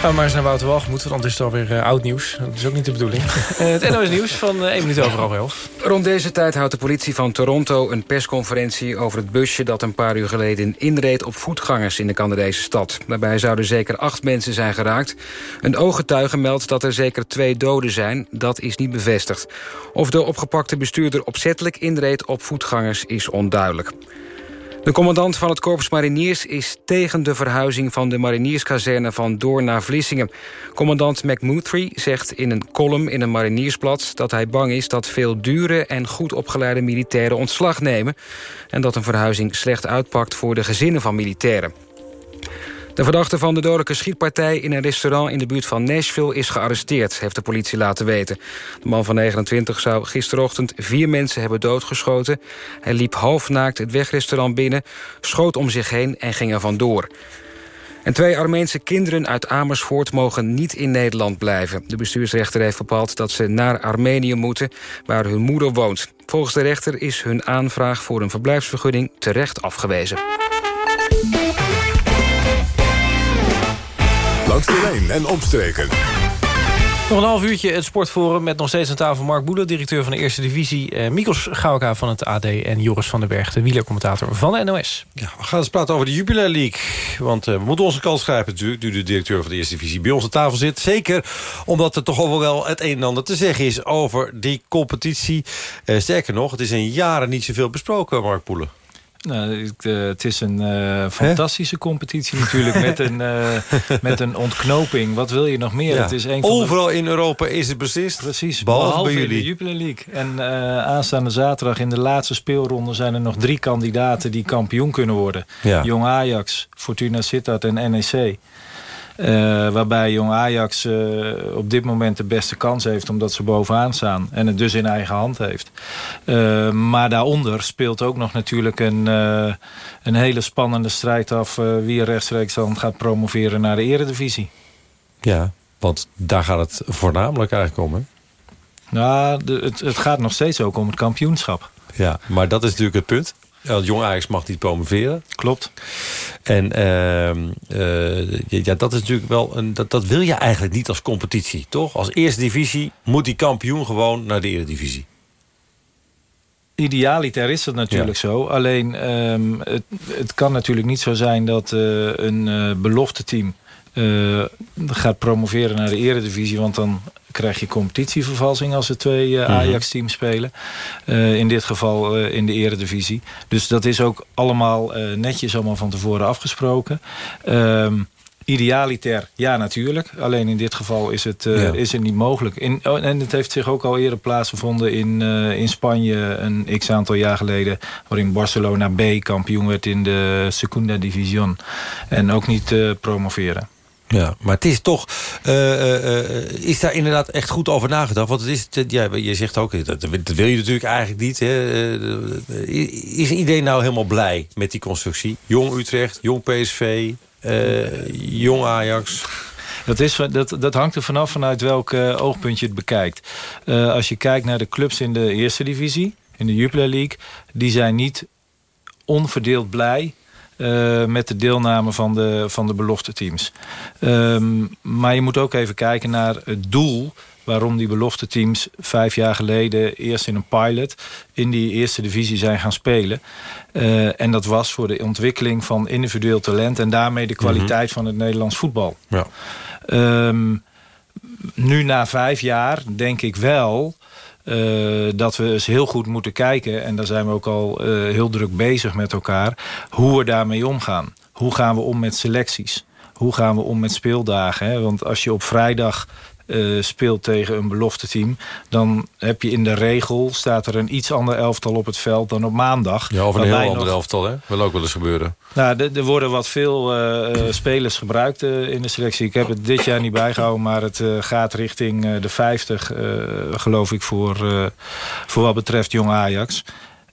Gaan we maar eens naar Wouter Walgemoed, want anders is het alweer uh, oud nieuws. Dat is ook niet de bedoeling. uh, het NOS Nieuws van uh, 1 minuut over half elf. Rond deze tijd houdt de politie van Toronto een persconferentie... over het busje dat een paar uur geleden inreed op voetgangers in de Canadese stad. Daarbij zouden zeker acht mensen zijn geraakt. Een ooggetuige meldt dat er zeker twee doden zijn. Dat is niet bevestigd. Of de opgepakte bestuurder opzettelijk inreed op voetgangers is onduidelijk. De commandant van het Korps Mariniers is tegen de verhuizing van de marinierskazerne van Doorn naar Vlissingen. Commandant McMurtry zegt in een column in een mariniersblad dat hij bang is dat veel dure en goed opgeleide militairen ontslag nemen en dat een verhuizing slecht uitpakt voor de gezinnen van militairen. De verdachte van de dodelijke schietpartij in een restaurant in de buurt van Nashville is gearresteerd, heeft de politie laten weten. De man van 29 zou gisterochtend vier mensen hebben doodgeschoten. Hij liep halfnaakt het wegrestaurant binnen, schoot om zich heen en ging er vandoor. En twee Armeense kinderen uit Amersfoort mogen niet in Nederland blijven. De bestuursrechter heeft bepaald dat ze naar Armenië moeten, waar hun moeder woont. Volgens de rechter is hun aanvraag voor een verblijfsvergunning terecht afgewezen. Langs de lijn en omstreken. Nog een half uurtje het sportforum met nog steeds aan tafel Mark Boele... directeur van de Eerste Divisie, eh, Mikos Gauka van het AD... en Joris van den Berg, de wielercommentator van de NOS. Ja, we gaan eens praten over de Jupiler League. Want uh, we moeten onze kans grijpen natuurlijk... nu de directeur van de Eerste Divisie bij ons aan tafel zit. Zeker omdat er toch al wel het een en ander te zeggen is... over die competitie. Uh, sterker nog, het is in jaren niet zoveel besproken, Mark Boele. Nou, het, uh, het is een uh, fantastische He? competitie natuurlijk. met, een, uh, met een ontknoping. Wat wil je nog meer? Ja. Het is een Overal de... in Europa is het beslist. Precies. Behalve, behalve bij jullie. de Jupiler League. En aanstaande zaterdag in de laatste speelronde... zijn er nog drie kandidaten die kampioen kunnen worden. Ja. Jong Ajax, Fortuna Sittard en NEC. Uh, waarbij Jong Ajax uh, op dit moment de beste kans heeft... omdat ze bovenaan staan en het dus in eigen hand heeft. Uh, maar daaronder speelt ook nog natuurlijk een, een hele spannende strijd af... wie rechtstreeks dan gaat promoveren naar de eredivisie. Ja, want daar gaat het voornamelijk eigenlijk om, hè? Nou, het, het gaat nog steeds ook om het kampioenschap. Ja, maar dat is natuurlijk het punt. Ja, Jong Ajax mag niet promoveren. Klopt. En ehm, eh, ja, dat is natuurlijk wel een, dat, dat wil je eigenlijk niet als competitie, toch? Als eerste divisie moet die kampioen gewoon naar de eredivisie. Idealiter is dat natuurlijk zo. Alleen ehm, het, het, kan natuurlijk niet zo zijn dat uh, een uh, belofte team uh, gaat promoveren naar de eredivisie. Want dan krijg je competitievervalsing als er twee uh, Ajax-teams spelen. Uh, in dit geval in de eredivisie. Dus dat is ook allemaal netjes allemaal van tevoren afgesproken. Um, Idealiter, ja natuurlijk. Alleen in dit geval is het, uh, ja. is het niet mogelijk. In, oh, en het heeft zich ook al eerder plaatsgevonden in, uh, in Spanje... een x-aantal jaar geleden... waarin Barcelona B kampioen werd in de Segunda Division. En ook niet uh, promoveren. Ja, maar het is toch... is daar inderdaad echt goed over nagedacht? Want het is, ja, je zegt ook, dat, wil je natuurlijk eigenlijk niet. Hè? is iedereen nou helemaal blij met die constructie? Jong Utrecht, Jong PSV... Jong Ajax. Dat, is, dat, dat hangt er vanaf vanuit welk oogpunt je het bekijkt. Als je kijkt naar de clubs in de eerste divisie, in de Jupiler League... die zijn niet onverdeeld blij uh, met de deelname van de, van de belofte teams. Um, maar je moet ook even kijken naar het doel waarom die belofte teams vijf jaar geleden eerst in een pilot in die eerste divisie zijn gaan spelen. Uh, en dat was voor de ontwikkeling van individueel talent en daarmee de kwaliteit mm -hmm. van het Nederlands voetbal. Ja. Um, nu na vijf jaar denk ik wel uh, dat we eens heel goed moeten kijken... en daar zijn we ook al uh, heel druk bezig met elkaar... hoe we daarmee omgaan. Hoe gaan we om met selecties? Hoe gaan we om met speeldagen? Hè? Want als je op vrijdag uh, speelt tegen een belofte team... dan heb je in de regel, staat er een iets ander elftal op het veld dan op maandag. Ja, of een heel ander nog... elftal, hè? Wil ook wel eens gebeuren. Nou, er worden wat veel uh, spelers gebruikt uh, in de selectie. Ik heb het dit jaar niet bijgehouden, maar het gaat richting de 50, geloof ik, voor, voor wat betreft jong Ajax.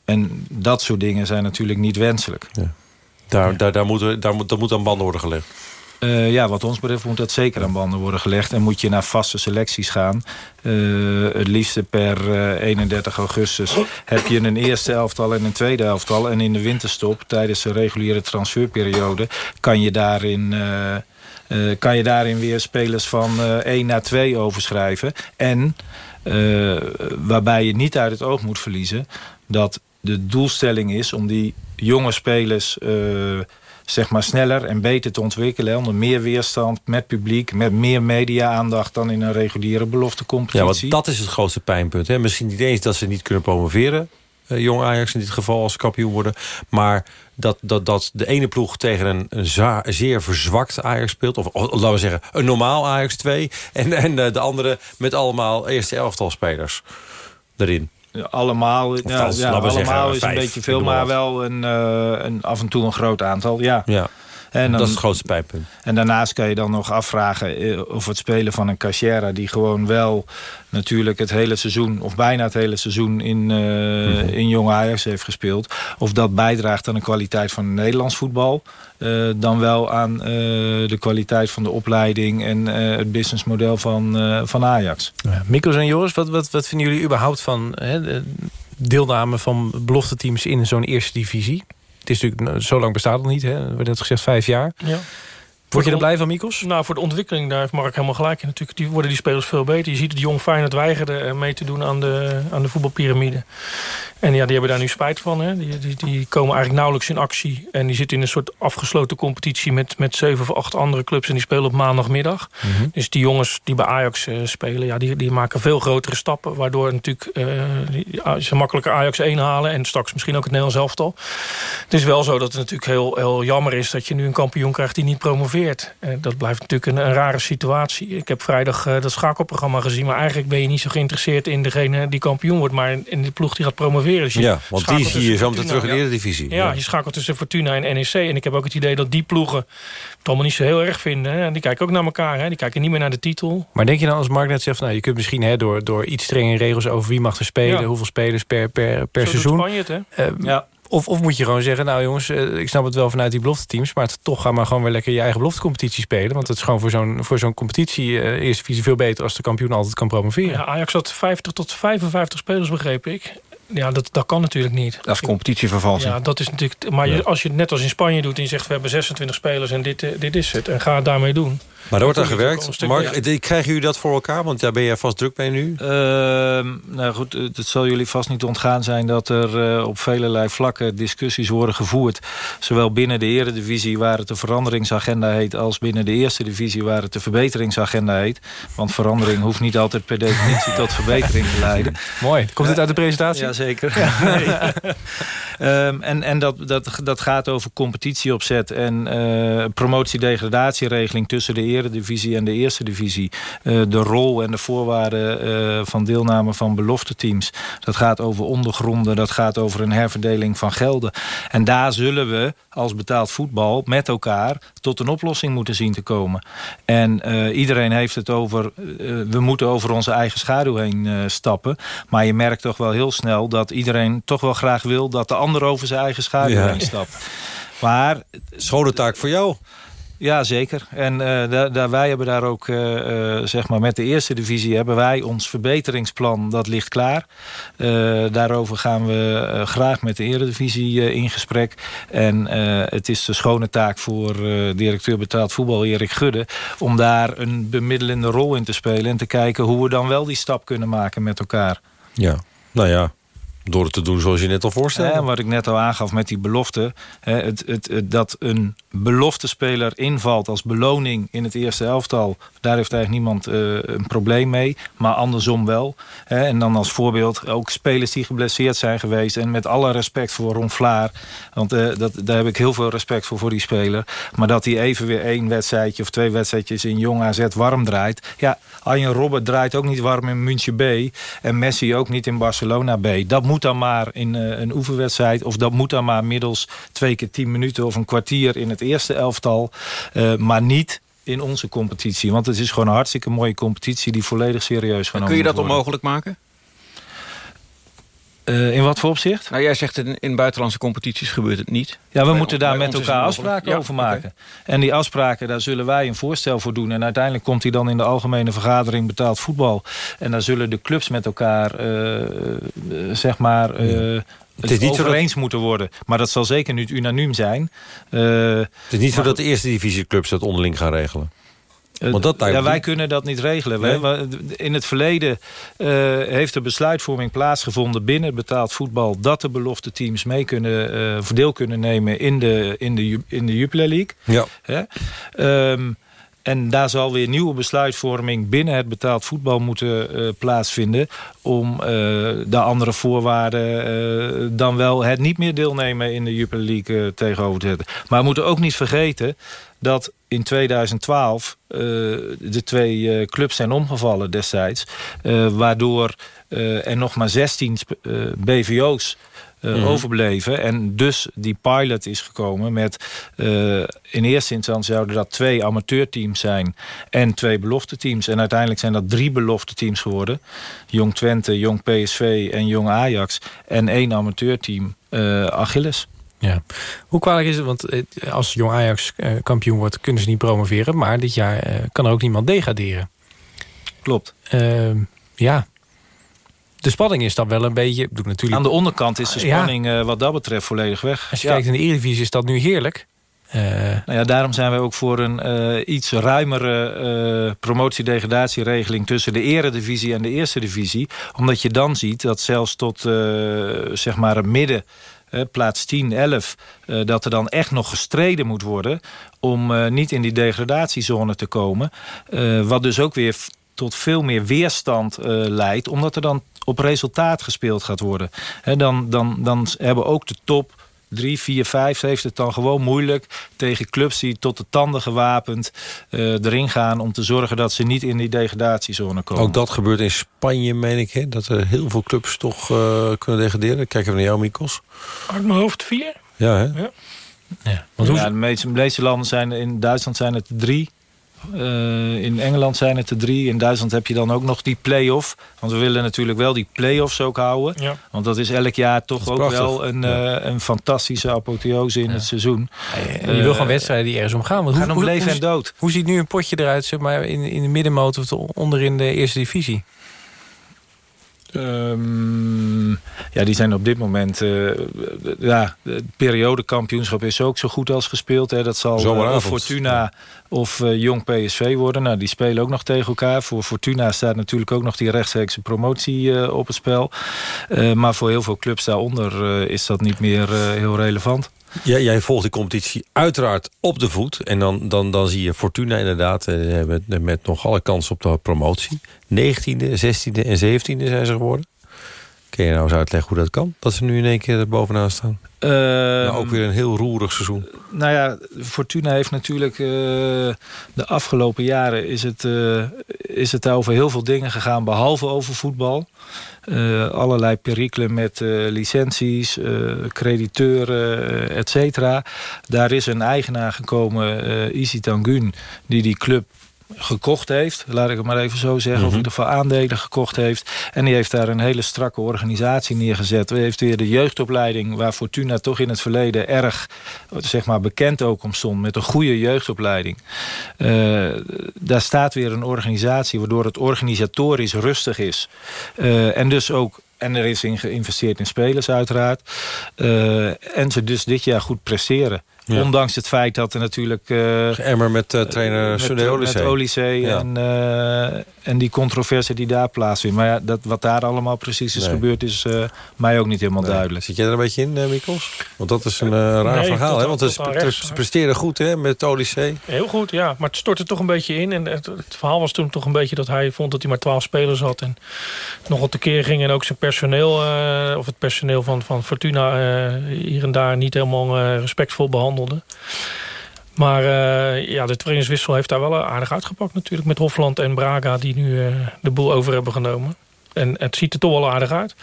En dat soort dingen zijn natuurlijk niet wenselijk. Ja. Daar, ja. daar, daar, moet, daar, moet, daar moet aan banden worden gelegd. Uh, ja, wat ons betreft moet dat zeker aan banden worden gelegd. En moet je naar vaste selecties gaan. Uh, het liefste per uh, 31 augustus heb je een eerste elftal en een tweede elftal. En in de winterstop, tijdens de reguliere transferperiode... kan je daarin... Kan je daarin weer spelers van 1 naar 2 overschrijven. En waarbij je niet uit het oog moet verliezen... dat de doelstelling is om die jonge spelers zeg maar sneller en beter te ontwikkelen. Onder meer weerstand, met publiek, met meer media-aandacht... dan in een reguliere beloftecompetitie. Ja, want dat is het grootste pijnpunt. Hè? Misschien niet eens dat ze niet kunnen promoveren... Uh, jong Ajax in dit geval als kampioen worden. Maar dat, dat, dat de ene ploeg tegen een, een zeer verzwakt Ajax speelt. Of, of, laten we zeggen, een normaal Ajax 2. En, en uh, de andere met allemaal eerste elftal spelers erin allemaal, ja, ja, allemaal zeggen, is een beetje veel, maar wel een, uh, een, af en toe een groot aantal. Ja. ja. En dan, dat is het grootste pijnpunt. En daarnaast kan je dan nog afvragen of het spelen van een Cachera... die gewoon wel natuurlijk het hele seizoen... of bijna het hele seizoen in, uh, mm -hmm. in Jong Ajax heeft gespeeld... of dat bijdraagt aan de kwaliteit van het Nederlands voetbal... Uh, dan wel aan uh, de kwaliteit van de opleiding... en het businessmodel van, van Ajax. Ja, Mikkels en Joris, wat, wat, wat vinden jullie überhaupt van... Hè, de deelname van belofte teams in zo'n eerste divisie? Het is natuurlijk, zo lang bestaat het niet, hè? We hebben gezegd vijf jaar. Ja. Word je er blij van, Mikos? Nou, voor de ontwikkeling, daar heeft Mark helemaal gelijk in. Natuurlijk, die worden die spelers veel beter. Je ziet dat Jong Feyenoord weigerde mee te doen aan de, aan de voetbalpyramide. En ja, die hebben daar nu spijt van. Hè. Die, die, die komen eigenlijk nauwelijks in actie. En die zitten in een soort afgesloten competitie met, met zeven of acht andere clubs. En die spelen op maandagmiddag. Mm -hmm. Dus die jongens die bij Ajax uh, spelen, ja, die, die maken veel grotere stappen. Waardoor natuurlijk uh, die, ze makkelijker Ajax 1 halen. En straks misschien ook het Nederlands elftal. Het is wel zo dat het natuurlijk heel, heel jammer is dat je nu een kampioen krijgt die niet promoveert. Dat blijft natuurlijk een, een, rare situatie. Ik heb vrijdag dat schakelprogramma gezien. Maar eigenlijk ben je niet zo geïnteresseerd in degene die kampioen wordt. Maar in de ploeg die gaat promoveren. Dus ja, want die zie je zo meteen terug in de Eredivisie. Ja, ja, je schakelt tussen Fortuna en NEC. En ik heb ook het idee dat die ploegen het allemaal niet zo heel erg vinden. Hè. Die kijken ook naar elkaar. Hè. Die kijken niet meer naar de titel. Maar denk je dan als Mark net zegt... Nou, je kunt misschien hè, door, door iets strenge regels over wie mag er spelen... Ja. hoeveel spelers per, per, per zo seizoen... Spanje het, hè? Uh, ja. Of, of moet je gewoon zeggen, nou jongens, ik snap het wel vanuit die belofte teams... maar het, toch ga maar gewoon weer lekker je eigen beloftecompetitie spelen. Want het is gewoon voor zo'n voor zo'n competitie uh, eerste visie veel beter... als de kampioen altijd kan promoveren. Ja, Ajax had 50 tot 55 spelers, begreep ik. Ja, dat, dat kan natuurlijk niet. Dat is competitievervalsing. Ja, dat is natuurlijk. Maar je, als je het net als in Spanje doet en je zegt we hebben 26 spelers en dit, eh, dit is het en ga het daarmee doen. Maar er wordt aan Dan je gewerkt. Mark, eh, krijgen jullie dat voor elkaar? Want daar ben jij vast druk mee nu. Ehm, nou goed, het zal jullie vast niet ontgaan zijn... dat er eh, op velelei vlakken discussies worden gevoerd. Zowel binnen de eredivisie, waar het de veranderingsagenda heet... als binnen de eerste divisie, waar het de verbeteringsagenda heet. Want verandering hoeft niet altijd per definitie tot verbetering te leiden. Mooi. Komt dit uit de presentatie? Jazeker. Ehm, en en dat, dat, dat gaat over competitieopzet en eh promotie-degradatieregeling... tussen de eredivisie en de eerste divisie. Eh, de rol en de voorwaarden eh, van deelname van belofte teams. Dat gaat over ondergronden, dat gaat over een herverdeling van gelden. En daar zullen we als betaald voetbal met elkaar tot een oplossing moeten zien te komen. En eh, iedereen heeft het over, we moeten over onze eigen schaduw heen stappen. Maar je merkt toch wel heel snel dat iedereen toch wel graag wil... dat de ander over zijn eigen schaduw Ja. heen stapt. Maar... Schone taak voor jou. Ja, zeker. En eh, daar, wij hebben daar ook, eh, eh, zeg maar, met de eerste divisie hebben wij ons verbeteringsplan, dat ligt klaar. Daarover gaan we graag met de eredivisie in gesprek. En het is de schone taak voor directeur betaald voetbal Erik Gudde... om daar een bemiddelende rol in te spelen en te kijken hoe we dan wel die stap kunnen maken met elkaar. Ja, nou ja, door het te doen zoals je net al voorstelde. En wat ik net al aangaf met die belofte. Het, het, dat een beloftespeler invalt als beloning in het eerste elftal. Daar heeft eigenlijk niemand eh, een probleem mee. Maar andersom wel. En dan als voorbeeld ook spelers die geblesseerd zijn geweest. En met alle respect voor Ron Vlaar. Want eh, dat, daar heb ik heel veel respect voor, voor die speler. Maar dat hij even weer één wedstrijdje of twee wedstrijdjes in Jong AZ warm draait. Ja, Arjen Robben draait ook niet warm in München B. En Messi ook niet in Barcelona B. Dat moet dan maar in eh, een oefenwedstrijd. Of dat moet dan maar middels twee keer tien minuten of een kwartier in het eerste elftal. Eh, maar niet in onze competitie. Want het is gewoon een hartstikke mooie competitie die volledig serieus genomen Kun je dat moet onmogelijk maken? Eh, in wat voor opzicht? Nou, jij zegt in, in buitenlandse competities gebeurt het niet. Ja, we Bij- moeten daar met elkaar afspraken Ja, over maken. En die afspraken, daar zullen wij een voorstel voor doen. En uiteindelijk komt die dan in de algemene vergadering betaald voetbal. En daar zullen de clubs met elkaar, eh, eh, zeg maar... eh, het is niet over zo dat- eens moeten worden. Maar dat zal zeker niet unaniem zijn. Eh, Het is niet zo dat de eerste divisieclubs dat onderling gaan regelen. Want dat ja, wij kunnen dat niet regelen. Nee? In het verleden eh, heeft er besluitvorming plaatsgevonden binnen het betaald voetbal... dat de belofte teams mee kunnen, eh voordeel kunnen nemen in de, in de, in de Jupiler League. Ja. Hè? Ehm, en daar zal weer nieuwe besluitvorming binnen het betaald voetbal moeten eh, plaatsvinden... om eh, de andere voorwaarden eh, dan wel het niet meer deelnemen in de Jupiler League eh, tegenover te zetten. Maar we moeten ook niet vergeten dat in 2012 eh, de twee eh, clubs zijn omgevallen destijds. eh, waardoor eh, er nog maar 16 sp- eh, BVO's Mhm. overbleven. En dus die pilot is gekomen met... in eerste instantie zouden dat twee amateurteams zijn... en twee belofteteams. En uiteindelijk zijn dat drie belofteteams geworden. Jong Twente, Jong PSV en Jong Ajax. En één amateurteam, eh, Achilles. Ja. Hoe kwalijk is het? Want eh, als Jong Ajax eh, kampioen wordt, kunnen ze niet promoveren. Maar dit jaar eh, kan er ook niemand degraderen. Klopt. Ehm, ja. De spanning is dan wel een beetje... natuurlijk, Aan de onderkant is de Ja. spanning wat dat betreft volledig weg. Als je Ja. kijkt in de Eredivisie is dat nu heerlijk. Nou ja, daarom zijn wij ook voor een iets ruimere eh promotie-degradatieregeling... tussen de eredivisie en de eerste divisie. Omdat je dan ziet dat zelfs tot zeg maar het midden... plaats 10, 11, eh, dat er dan echt nog gestreden moet worden... om eh, niet in die degradatiezone te komen. Eh, wat dus ook weer tot veel meer weerstand leidt... omdat er dan op resultaat gespeeld gaat worden. Dan, dan, dan hebben ook de top... Drie, vier, vijf heeft het dan gewoon moeilijk tegen clubs die tot de tanden gewapend eh, erin gaan om te zorgen dat ze niet in die degradatiezone komen. Ook dat gebeurt in Spanje, meen ik. Hè? Dat er heel veel clubs toch eh, kunnen degraderen. Kijken we naar jou, Mikos. Uit mijn hoofd vier. Ja, hè? Ja. Want ja, de, meeste, de meeste landen zijn in Duitsland zijn het drie. Eh, in Engeland zijn het er drie. In Duitsland heb je dan ook nog die play-off. Want we willen natuurlijk wel die play-offs ook houden. Ja. Want dat is elk jaar toch ook prachtig. wel een, eh, een fantastische apotheose in het seizoen. en je wil gewoon wedstrijden die ergens om gaan. Want gaan om leven en dood. Hoe ziet nu een potje eruit zeg maar, in, in de middenmoot of de- onder in de eerste divisie? Um, ja, die zijn op dit moment... Uh, ja, het periodekampioenschap is ook zo goed als gespeeld. Hè. Dat zal uh, Fortuna of uh, Jong PSV worden. Nou, die spelen ook nog tegen elkaar. Voor Fortuna staat natuurlijk ook nog die rechtstreekse promotie op het spel. maar voor heel veel clubs daaronder is dat niet meer heel relevant. Ja, jij volgt die competitie uiteraard op de voet. En dan, dan, dan zie je Fortuna inderdaad eh, met, met nog alle kans op de promotie. 19e, 16e en 17e zijn ze geworden. Kun je nou eens uitleggen hoe dat kan? Dat ze nu in één keer bovenaan staan? Uh, ook weer een heel roerig seizoen. Nou ja, Fortuna heeft natuurlijk... Uh, de afgelopen jaren is het, uh, is het over heel veel dingen gegaan... behalve over voetbal. Uh, allerlei perikelen met licenties, crediteuren, et cetera. Daar is een eigenaar gekomen, Isi Tangun... die die club gekocht heeft. Laat ik het maar even zo zeggen. Of in ieder geval aandelen gekocht heeft. En die heeft daar een hele strakke organisatie neergezet. We heeft weer de jeugdopleiding... waar Fortuna toch in het verleden erg zeg maar, bekend ook om stond. Met een goede jeugdopleiding. Uh, daar staat weer een organisatie... waardoor het organisatorisch rustig is. Uh, en dus ook en er is in geïnvesteerd in spelers uiteraard. Uh, en ze dus dit jaar goed presteren. Ja. Ondanks het feit dat er natuurlijk... Uh, Emmer met uh, trainer uh, Sunday Met Olysee ja. en, en die controverse die daar plaatsvindt. Maar ja, dat, wat daar allemaal precies is nee. gebeurd is mij ook niet helemaal nee. duidelijk. Zit jij er een beetje in, Mikkels? Want dat is een raar nee, verhaal. Tot, hè? Want ze presteren goed hè, met Olysee. Heel goed, ja. Maar het stortte toch een beetje in. En het, het, verhaal was toen toch een beetje dat hij vond dat hij maar twaalf spelers had. En nogal tekeer ging. En ook zijn personeel, of het personeel van, van Fortuna hier en daar niet helemaal respectvol behandeld. Maar uh, ja, de trainerswissel heeft daar wel aardig uitgepakt natuurlijk. Met Hofland en Braga die nu uh, de boel over hebben genomen. En het ziet er toch wel aardig uit.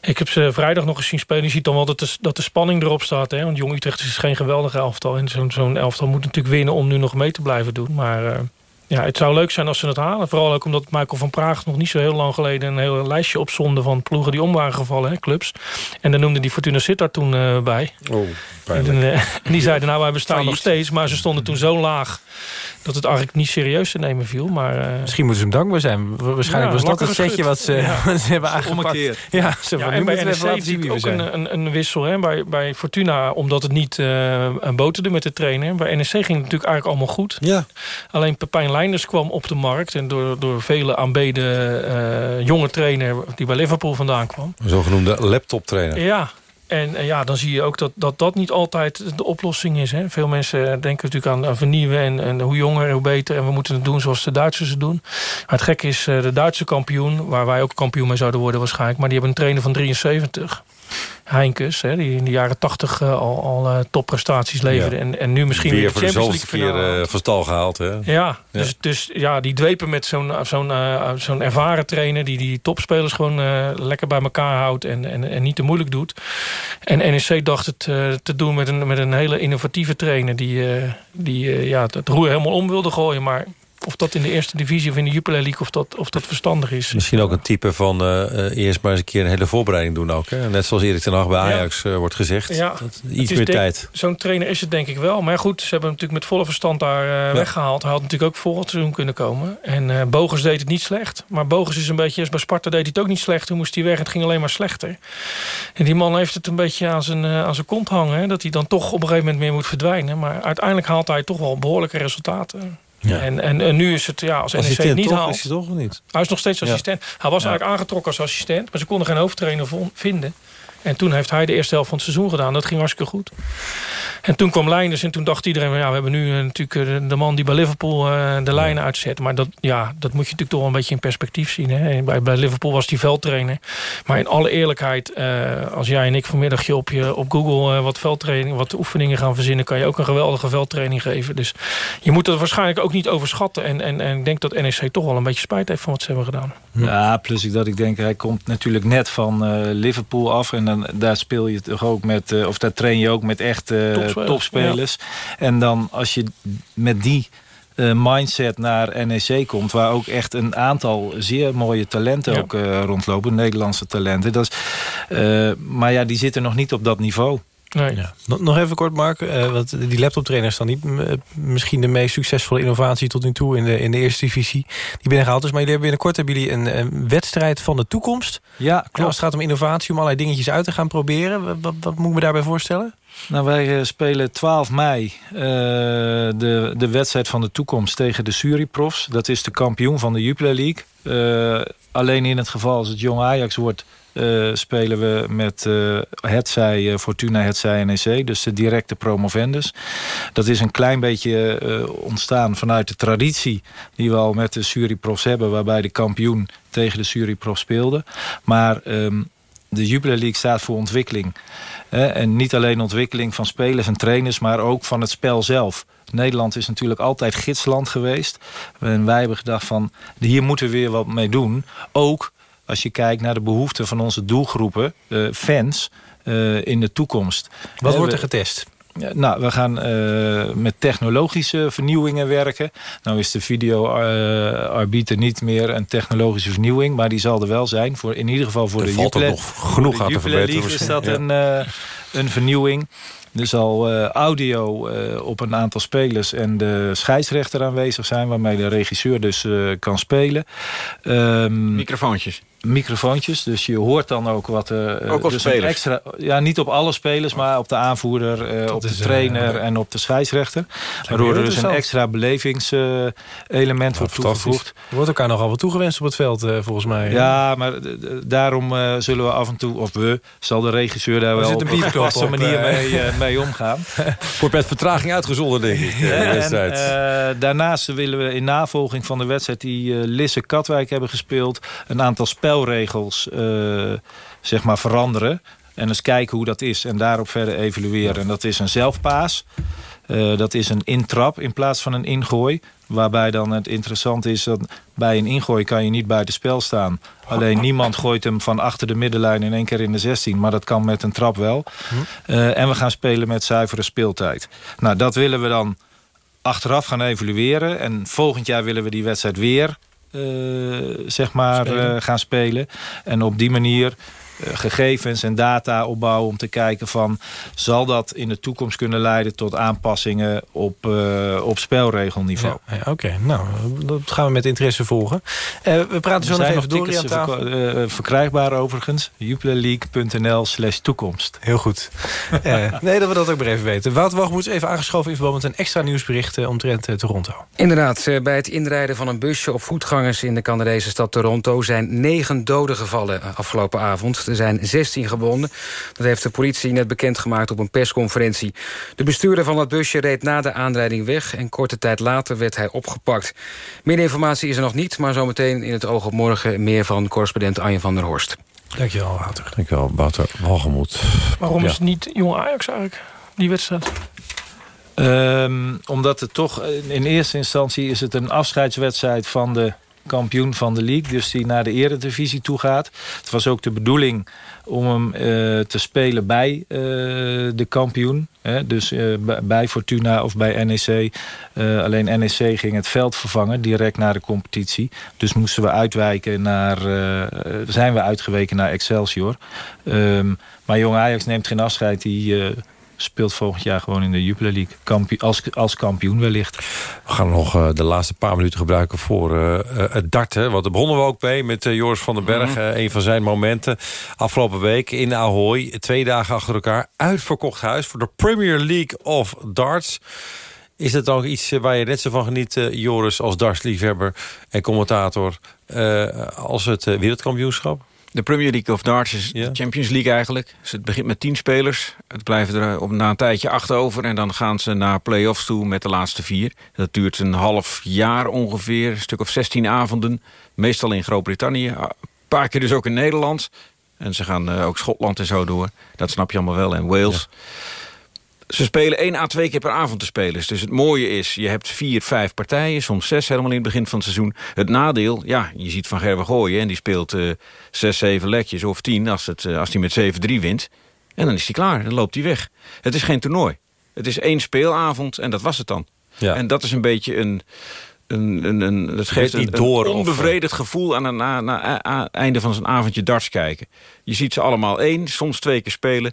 Ik heb ze vrijdag nog eens zien spelen. Je ziet dan wel dat de, dat de spanning erop staat. Hè? Want Jong Utrecht is geen geweldige elftal. En zo'n zo'n elftal moet natuurlijk winnen om nu nog mee te blijven doen. Maar ja, het zou leuk zijn als ze het halen. Vooral ook omdat Michael van Praag nog niet zo heel lang geleden... een heel lijstje opzonde van ploegen die om waren gevallen, hè, clubs. En daar noemde die Fortuna Sittard toen uh, bij. Oh, en, uh, en, die zeiden, nou, wij bestaan nog steeds. Maar ze stonden toen zo laag dat het eigenlijk niet serieus te nemen viel. Maar, uh, Misschien moeten ze hem dankbaar zijn. Waarschijnlijk ja, was dat het setje wat ze, ja. wat ze hebben aangepakt. Ja, ze ja, en bij NEC natuurlijk ook een, een, een, wissel. Hè, bij, bij Fortuna, omdat het niet uh, boterde met de trainer. Bij NEC ging het natuurlijk eigenlijk allemaal goed. Ja. Alleen Pepijn Kwam op de markt. En door, door vele aanbeden uh, jonge trainer die bij Liverpool vandaan kwam. Een zogenoemde laptop-trainer. Ja, en, en, ja, dan zie je ook dat, dat dat niet altijd de oplossing is. Hè. Veel mensen denken natuurlijk aan, aan vernieuwen en, en, hoe jonger, hoe beter. En we moeten het doen zoals de Duitsers het doen. Maar het gekke is, de Duitse kampioen, waar wij ook kampioen mee zouden worden waarschijnlijk... maar die hebben een trainer van 73. Heinkes, hè, die in de jaren tachtig uh, al, al uh, topprestaties leverde. Ja. En, en nu misschien weer, weer de Champions League keer uh, van stal gehaald. Hè? Ja, ja, Dus, dus ja, die dwepen met zo'n zo'n zo'n ervaren trainer... die die topspelers gewoon lekker bij elkaar houdt en, en, en niet te moeilijk doet. En NEC dacht het te doen met een, met een hele innovatieve trainer... die, die ja, het roer helemaal om wilde gooien, maar of dat in de eerste divisie of in de Jupiler League... of dat, of dat verstandig is. Misschien ook een type van uh, eerst maar eens een keer een hele voorbereiding doen ook. Hè? Net zoals Erik ten Hag bij Ajax ja. uh, wordt gezegd. Ja. Dat, iets meer tijd. Zo'n trainer is het denk ik wel. Maar goed, ze hebben hem natuurlijk met volle verstand daar uh, ja. weggehaald. Hij had natuurlijk ook voor het seizoen kunnen komen. En Bogus deed het niet slecht. Maar Bogus is een beetje... Bij Sparta deed hij het ook niet slecht. Toen moest hij weg. Het ging alleen maar slechter. En die man heeft het een beetje aan zijn, aan zijn kont hangen. Hè? Dat hij dan toch op een gegeven moment meer moet verdwijnen. Maar uiteindelijk haalt hij toch wel behoorlijke resultaten. Ja. En, en, en, nu is het, ja, als NEC niet toch, haalt... Is hij toch niet? Hij is nog steeds assistent. Hij was eigenlijk aangetrokken als assistent, maar ze konden geen hoofdtrainer vinden. En toen heeft hij de eerste helft van het seizoen gedaan. Dat ging hartstikke goed. En toen kwam Leinders en toen dacht iedereen... ja, we hebben nu uh, natuurlijk uh, de man die bij Liverpool uh, de lijnen uitzet. Maar dat, ja, dat moet je natuurlijk toch wel een beetje in perspectief zien. Hè? Bij, bij Liverpool was hij veldtrainer. Maar in alle eerlijkheid... als jij en ik vanmiddag op, je, op Google wat veldtraining... wat oefeningen gaan verzinnen... kan je ook een geweldige veldtraining geven. Dus je moet dat waarschijnlijk ook niet overschatten. En, en, en ik denk dat NEC toch wel een beetje spijt heeft van wat ze hebben gedaan. Ja, plus ik dat ik denk... hij komt natuurlijk net van Liverpool af... en dan daar speel je toch ook met, uh, of daar train je ook met echte topspelers. topspelers. Ja. En dan als je met die uh, mindset naar NEC komt... waar ook echt een aantal zeer mooie talenten ja. ook rondlopen. Nederlandse talenten. Dat is, maar ja, die zitten nog niet op dat niveau. Nee. Ja. Nog even kort, Mark. eh, want die laptoptrainer is dan niet eh, misschien de meest succesvolle innovatie tot nu toe in de, in de eerste divisie die binnengehaald is. Maar jullie hebben binnenkort hebben jullie een, een wedstrijd van de toekomst. Ja, klopt. Als het gaat om innovatie, om allerlei dingetjes uit te gaan proberen. Wat, wat, wat moet ik me daarbij voorstellen? Nou, wij eh, spelen 12 mei eh, de, de wedstrijd van de toekomst tegen de Suriprofs. Dat is de kampioen van de Jupiler League. Eh, alleen in het geval als het jong Ajax wordt... eh, spelen we met eh hetzij eh, Fortuna, hetzij NEC. Dus de directe promovendus. Dat is een klein beetje ontstaan vanuit de traditie... die we al met de Suriprofs hebben... waarbij de kampioen tegen de Suriprofs speelde. Maar... ehm, de Jupiler League staat voor ontwikkeling. En niet alleen ontwikkeling van spelers en trainers... maar ook van het spel zelf. Nederland is natuurlijk altijd gidsland geweest. En wij hebben gedacht van... hier moeten we weer wat mee doen. Ook als je kijkt naar de behoeften van onze doelgroepen... eh, fans eh, in de toekomst. Wat Hè, wordt er getest? ja, nou, we gaan eh, met technologische vernieuwingen werken. Nou is de video-arbiter niet meer een technologische vernieuwing... maar die zal er wel zijn, voor, in ieder geval voor Er de valt er Jupiler- nog genoeg aan te verbeteren is dat misschien, een, eh, een vernieuwing. Er zal eh, audio eh, op een aantal spelers en de scheidsrechter aanwezig zijn... waarmee de regisseur dus eh, kan spelen. Ehm, Microfoontjes. Microfoontjes. Dus je hoort dan ook wat... eh, Ook op dus een spelers? Extra, ja, niet op alle spelers, maar op de aanvoerder, eh, op de eh, trainer en op de scheidsrechter. Waardoor er dus een extra belevingselement wordt toegevoegd. Er wordt elkaar nogal wat toegewenst op het veld, eh, volgens mij. Ja, maar daarom eh, zullen we af en toe, of we, zal de regisseur daar wel op een op, manier eh. mee, eh, mee omgaan. Wordt met vertraging uitgezonden, denk ik, eh, de en wedstrijd. eh, daarnaast willen we in navolging van de wedstrijd die eh, Lisse Katwijk hebben gespeeld... een aantal spelregels eh, zeg maar veranderen. En eens kijken hoe dat is en daarop verder evalueren. En dat is een zelfpaas. Eh, dat is een intrap in plaats van een ingooi. Waarbij dan het interessant is dat bij een ingooi kan je niet buiten spel staan. Alleen niemand gooit hem van achter de middenlijn in één keer in de 16. Maar dat kan met een trap wel. Eh, en we gaan spelen met zuivere speeltijd. Nou, dat willen we dan achteraf gaan evalueren. En volgend jaar willen we die wedstrijd weer zeg maar, eh, gaan spelen. En op die manier eh, gegevens en data opbouwen om te kijken van... zal dat in de toekomst kunnen leiden tot aanpassingen op, eh, op spelregelniveau. Ja, ja, Oké, nou, dat gaan we met interesse volgen. Eh, we praten zo nog even door aan tafel. eh, verkrijgbaar overigens. jupilerleague.nl slash toekomst. Heel goed. Eh, nee, dat we dat ook maar even weten. Wagemoed is even aangeschoven in verband met een extra nieuwsbericht eh, omtrent eh, Toronto. Inderdaad, eh, bij het inrijden van een busje op voetgangers... in de Canadese stad Toronto zijn negen doden gevallen eh, afgelopen avond. Er zijn 16 gewonden. Dat heeft de politie net bekendgemaakt op een persconferentie. De bestuurder van dat busje reed na de aanrijding weg... en korte tijd later werd hij opgepakt. Meer informatie is er nog niet... maar zometeen in het oog op morgen meer van correspondent Anje van der Horst. Dankjewel, Wouter. Dankjewel, Wouter Walgemoed. Waarom Ja. is het niet jong Ajax eigenlijk, die wedstrijd? Ehm, omdat het toch, eh, in eerste instantie is het een afscheidswedstrijd van de kampioen van de league. Dus die naar de eredivisie toe gaat. Het was ook de bedoeling om hem eh, te spelen bij eh, de kampioen. Hè? Dus eh, bij- Fortuna of bij NEC. Alleen NEC ging het veld vervangen direct na de competitie. Dus moesten we uitwijken naar... zijn we uitgeweken naar Excelsior. Ehm, maar Jong Ajax neemt geen afscheid. Die... speelt volgend jaar gewoon in de Jupiler League. Als, als kampioen wellicht. We gaan nog eh, de laatste paar minuten gebruiken voor eh, eh, het darten. Want daar begonnen we ook mee met Joris van den Berg. Mhm. eh, een van zijn momenten. Afgelopen week in Ahoy. Twee dagen achter elkaar. Uitverkocht huis voor de Premier League of Darts. Is het dan ook iets waar je net zo van geniet, Joris, als dartsliefhebber en commentator, eh, als het wereldkampioenschap? De Premier League of Darts is de Champions League eigenlijk. Dus het begint met tien spelers. Het blijven er eh, op, na een tijdje acht over. En dan gaan ze naar play-offs toe met de laatste vier. Dat duurt een half jaar ongeveer. Een stuk of 16 avonden. Meestal in Groot-Brittannië. Een paar keer dus ook in Nederland. En ze gaan eh, ook Schotland en zo door. Dat snap je allemaal wel. En Wales. Ze spelen één à twee keer per avond de spelers. Dus het mooie is, je hebt vier, vijf partijen. Soms zes helemaal in het begin van het seizoen. Het nadeel, ja, je ziet Van Gerwen gooien. En die speelt eh, zes, zeven lekjes of tien als, het, eh, als hij met 7-3 wint. En dan is hij klaar, dan loopt hij weg. Het is geen toernooi. Het is één speelavond en dat was het dan. En dat is een beetje een... een, een, een dat geeft een, een door of, eh, onbevredigd gevoel aan het na, na, einde van zo'n avondje darts kijken. Je ziet ze allemaal één, soms twee keer spelen.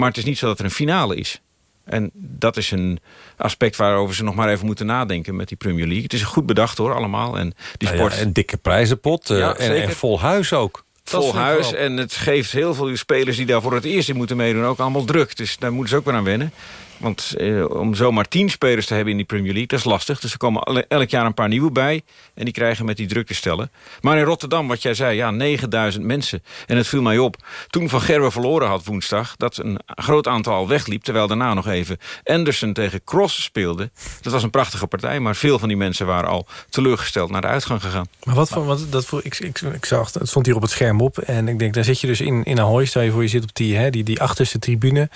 Maar het is niet zo dat er een finale is. En dat is een aspect waarover ze nog maar even moeten nadenken met die Premier League. Het is goed bedacht hoor, allemaal. En die Nou sport... ja, een dikke prijzenpot Ja, en, vol huis ook. Vol huis. En het geeft heel veel spelers die daar voor het eerst in moeten meedoen... ook allemaal druk. Dus daar moeten ze ook weer aan wennen. Want eh, om zomaar tien spelers te hebben in die Premier League... dat is lastig. Dus er komen elk jaar een paar nieuwe bij. En die krijgen met die druk te stellen. Maar in Rotterdam, wat jij zei, ja, 9000 mensen. En het viel mij op. Toen Van Gerwen verloren had woensdag... dat een groot aantal al wegliep. Terwijl daarna nog even Anderson tegen Cross speelde. Dat was een prachtige partij. Maar veel van die mensen waren al teleurgesteld naar de uitgang gegaan. Maar wat voor, want dat voor, ik, ik, ik zag, het stond hier op het scherm op. En ik denk, daar zit je dus in, in Ahoy. Stel je voor, je zit op die, hè, die, die achterste tribune.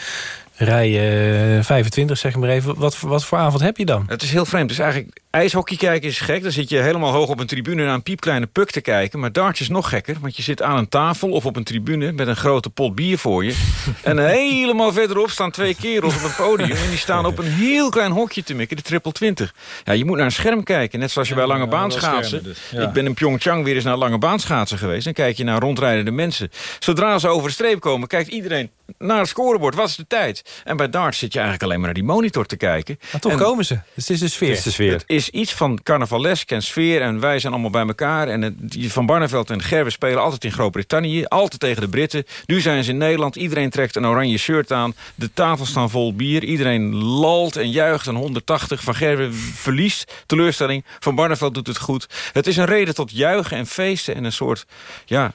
Rij eh 25, zeg maar even. Wat, wat voor avond heb je dan? Het is heel vreemd. Dus eigenlijk ijshockey kijken is gek. Dan zit je helemaal hoog op een tribune naar een piepkleine puk te kijken. Maar darts is nog gekker. Want je zit aan een tafel of op een tribune met een grote pot bier voor je. en helemaal verderop staan twee kerels op het podium. En die staan op een heel klein hokje te mikken. De triple 20. Ja, je moet naar een scherm kijken. Net zoals je bij lange baan schaatsen. dus, ja. Ik ben in Pyeongchang weer eens naar lange baan schaatsen geweest. Dan kijk je naar rondrijdende mensen. Zodra ze over de streep komen, kijkt iedereen naar het scorebord. Wat is de tijd? En bij darts zit je eigenlijk alleen maar naar die monitor te kijken. Maar toch En- komen ze. Dus het is de sfeer. Het is de sfeer. het is iets van carnavalesk en sfeer. En wij zijn allemaal bij elkaar. En het, Van Barneveld en Gerwe spelen altijd in Groot-Brittannië. Altijd tegen de Britten. Nu zijn ze in Nederland. Iedereen trekt een oranje shirt aan. De tafels staan vol bier. Iedereen lalt en juicht. Een 180. Van Gerwe verliest. Teleurstelling. Van Barneveld doet het goed. Het is een reden tot juichen en feesten. En een soort... Ja,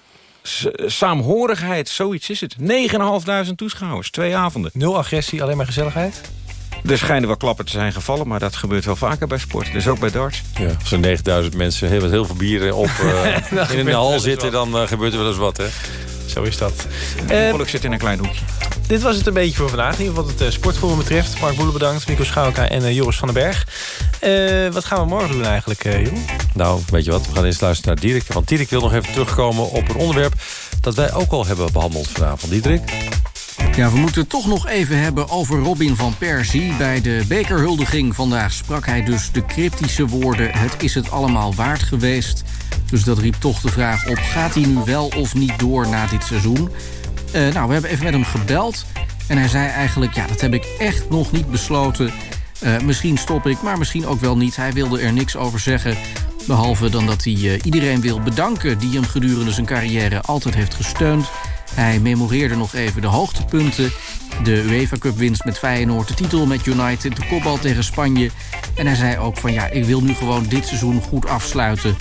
saamhorigheid, zoiets is het. 9.500 toeschouwers, twee avonden. Nul agressie, alleen maar gezelligheid? Er schijnen wel klappen te zijn gevallen, maar dat gebeurt wel vaker bij sport. Dus ook bij darts. Ja, als er 9000 mensen heel, met heel veel bieren op, eh, in een hal zitten... wat. dan eh, gebeurt er wel eens wat, hè? Zo is dat. Uh, zit in een klein hoekje. Dit was het een beetje voor vandaag. In ieder geval wat het uh, sportforum betreft. Mark Boelen bedankt, Mico Schouka en uh, Joris van den Berg. Uh, wat gaan we morgen doen eigenlijk, uh, Jeroen? Nou, weet je wat? We gaan eens luisteren naar Dierik. Want Dierik wil nog even terugkomen op een onderwerp... dat wij ook al hebben behandeld vanavond. Dierik? Ja, we moeten het toch nog even hebben over Robin van Persie. Bij de bekerhuldiging vandaag sprak hij dus de cryptische woorden... het is het allemaal waard geweest. Dus dat riep toch de vraag op... gaat hij nu wel of niet door na dit seizoen? Uh, nou, we hebben even met hem gebeld. En hij zei eigenlijk, ja, dat heb ik echt nog niet besloten. Uh, misschien stop ik, maar misschien ook wel niet. Hij wilde er niks over zeggen. Behalve dan dat hij uh, iedereen wil bedanken... die hem gedurende zijn carrière altijd heeft gesteund. Hij memoreerde nog even de hoogtepunten. De UEFA Cup winst met Feyenoord, de titel met United... de kopbal tegen Spanje. En hij zei ook van, ja, ik wil nu gewoon dit seizoen goed afsluiten...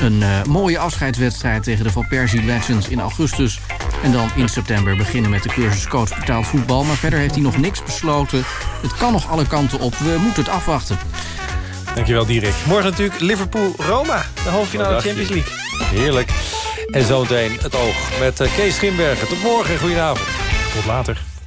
Een uh, mooie afscheidswedstrijd tegen de Van Persie Legends in augustus. En dan in september beginnen met de cursus coach betaald voetbal. Maar verder heeft hij nog niks besloten. Het kan nog alle kanten op. We moeten het afwachten. Dankjewel, Dierik. Morgen natuurlijk Liverpool-Roma. De halve finale Champions League. Heerlijk. En zometeen het oog met uh, Kees Schimbergen. Tot morgen en goedenavond. Tot later.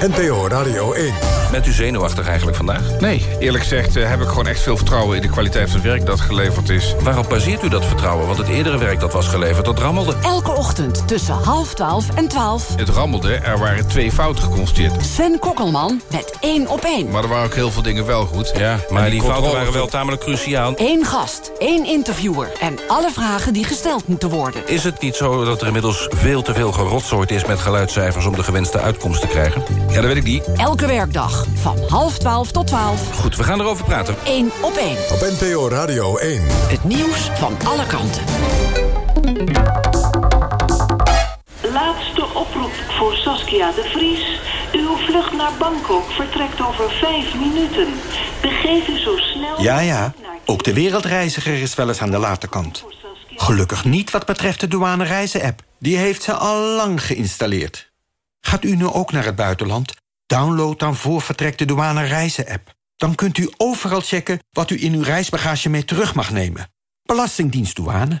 NPO Radio 1. Bent u zenuwachtig eigenlijk vandaag? Nee, eerlijk gezegd uh, heb ik gewoon echt veel vertrouwen in de kwaliteit van het werk dat geleverd is. Waarop baseert u dat vertrouwen? Want het eerdere werk dat was geleverd, dat rammelde. Elke ochtend tussen half twaalf en twaalf. Het rammelde, er waren twee fouten geconstateerd. Sven Kokkelman met één op één. Maar er waren ook heel veel dingen wel goed. Ja, maar die, die fouten waren wel tamelijk cruciaal. Eén gast, één interviewer en alle vragen die gesteld moeten worden. Is het niet zo dat er inmiddels veel te veel gerotzooid is met geluidscijfers om de gewenste uitkomst te krijgen? Ja, dat weet ik niet. Elke werkdag van half twaalf tot twaalf. Goed, we gaan erover praten. Eén op één. Op NPO Radio 1. Het nieuws van alle kanten. Laatste oproep voor Saskia de Vries. Uw vlucht naar Bangkok vertrekt over vijf minuten. Begeef u zo snel... Ja, ja. Ook de wereldreiziger is wel eens aan de late kant. Gelukkig niet wat betreft de douane reizen-app. Die heeft ze al lang geïnstalleerd. Gaat u nu ook naar het buitenland? Download dan voor vertrek de douane reizen-app. Dan kunt u overal checken wat u in uw reisbagage mee terug mag nemen. Belastingdienst douane.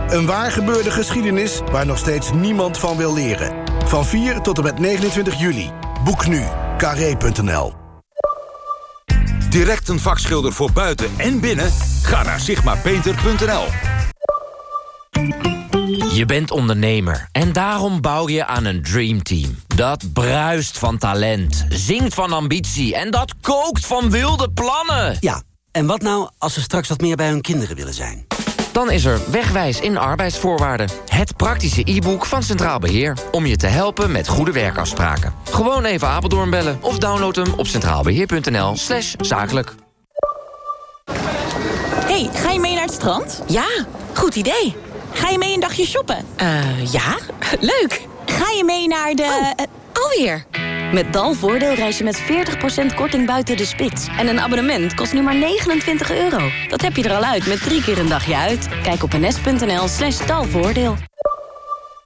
Een waar gebeurde geschiedenis waar nog steeds niemand van wil leren. Van 4 tot en met 29 juli. Boek nu. Carré.nl Direct een vakschilder voor buiten en binnen? Ga naar sigmapainter.nl. Je bent ondernemer en daarom bouw je aan een dreamteam. Dat bruist van talent, zingt van ambitie en dat kookt van wilde plannen. Ja, en wat nou als ze straks wat meer bij hun kinderen willen zijn? Dan is er Wegwijs in arbeidsvoorwaarden. Het praktische e-book van Centraal Beheer. Om je te helpen met goede werkafspraken. Gewoon even Apeldoorn bellen of download hem op centraalbeheer.nl slash zakelijk. hey, ga je mee naar het strand? Ja, goed idee. Ga je mee een dagje shoppen? Eh, ja, leuk. Ga je mee naar de... Oh, alweer. Met Dalvoordeel reis je met 40% korting buiten de spits. En een abonnement kost nu maar 29 euro. Dat heb je er al uit met drie keer een dagje uit. Kijk op ns.nl slash dalvoordeel.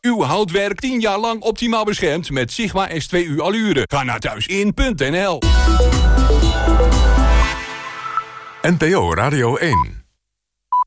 Uw houtwerk 10 jaar lang optimaal beschermd met Sigma S2U Allure. Ga naar thuisin.nl NPO Radio 1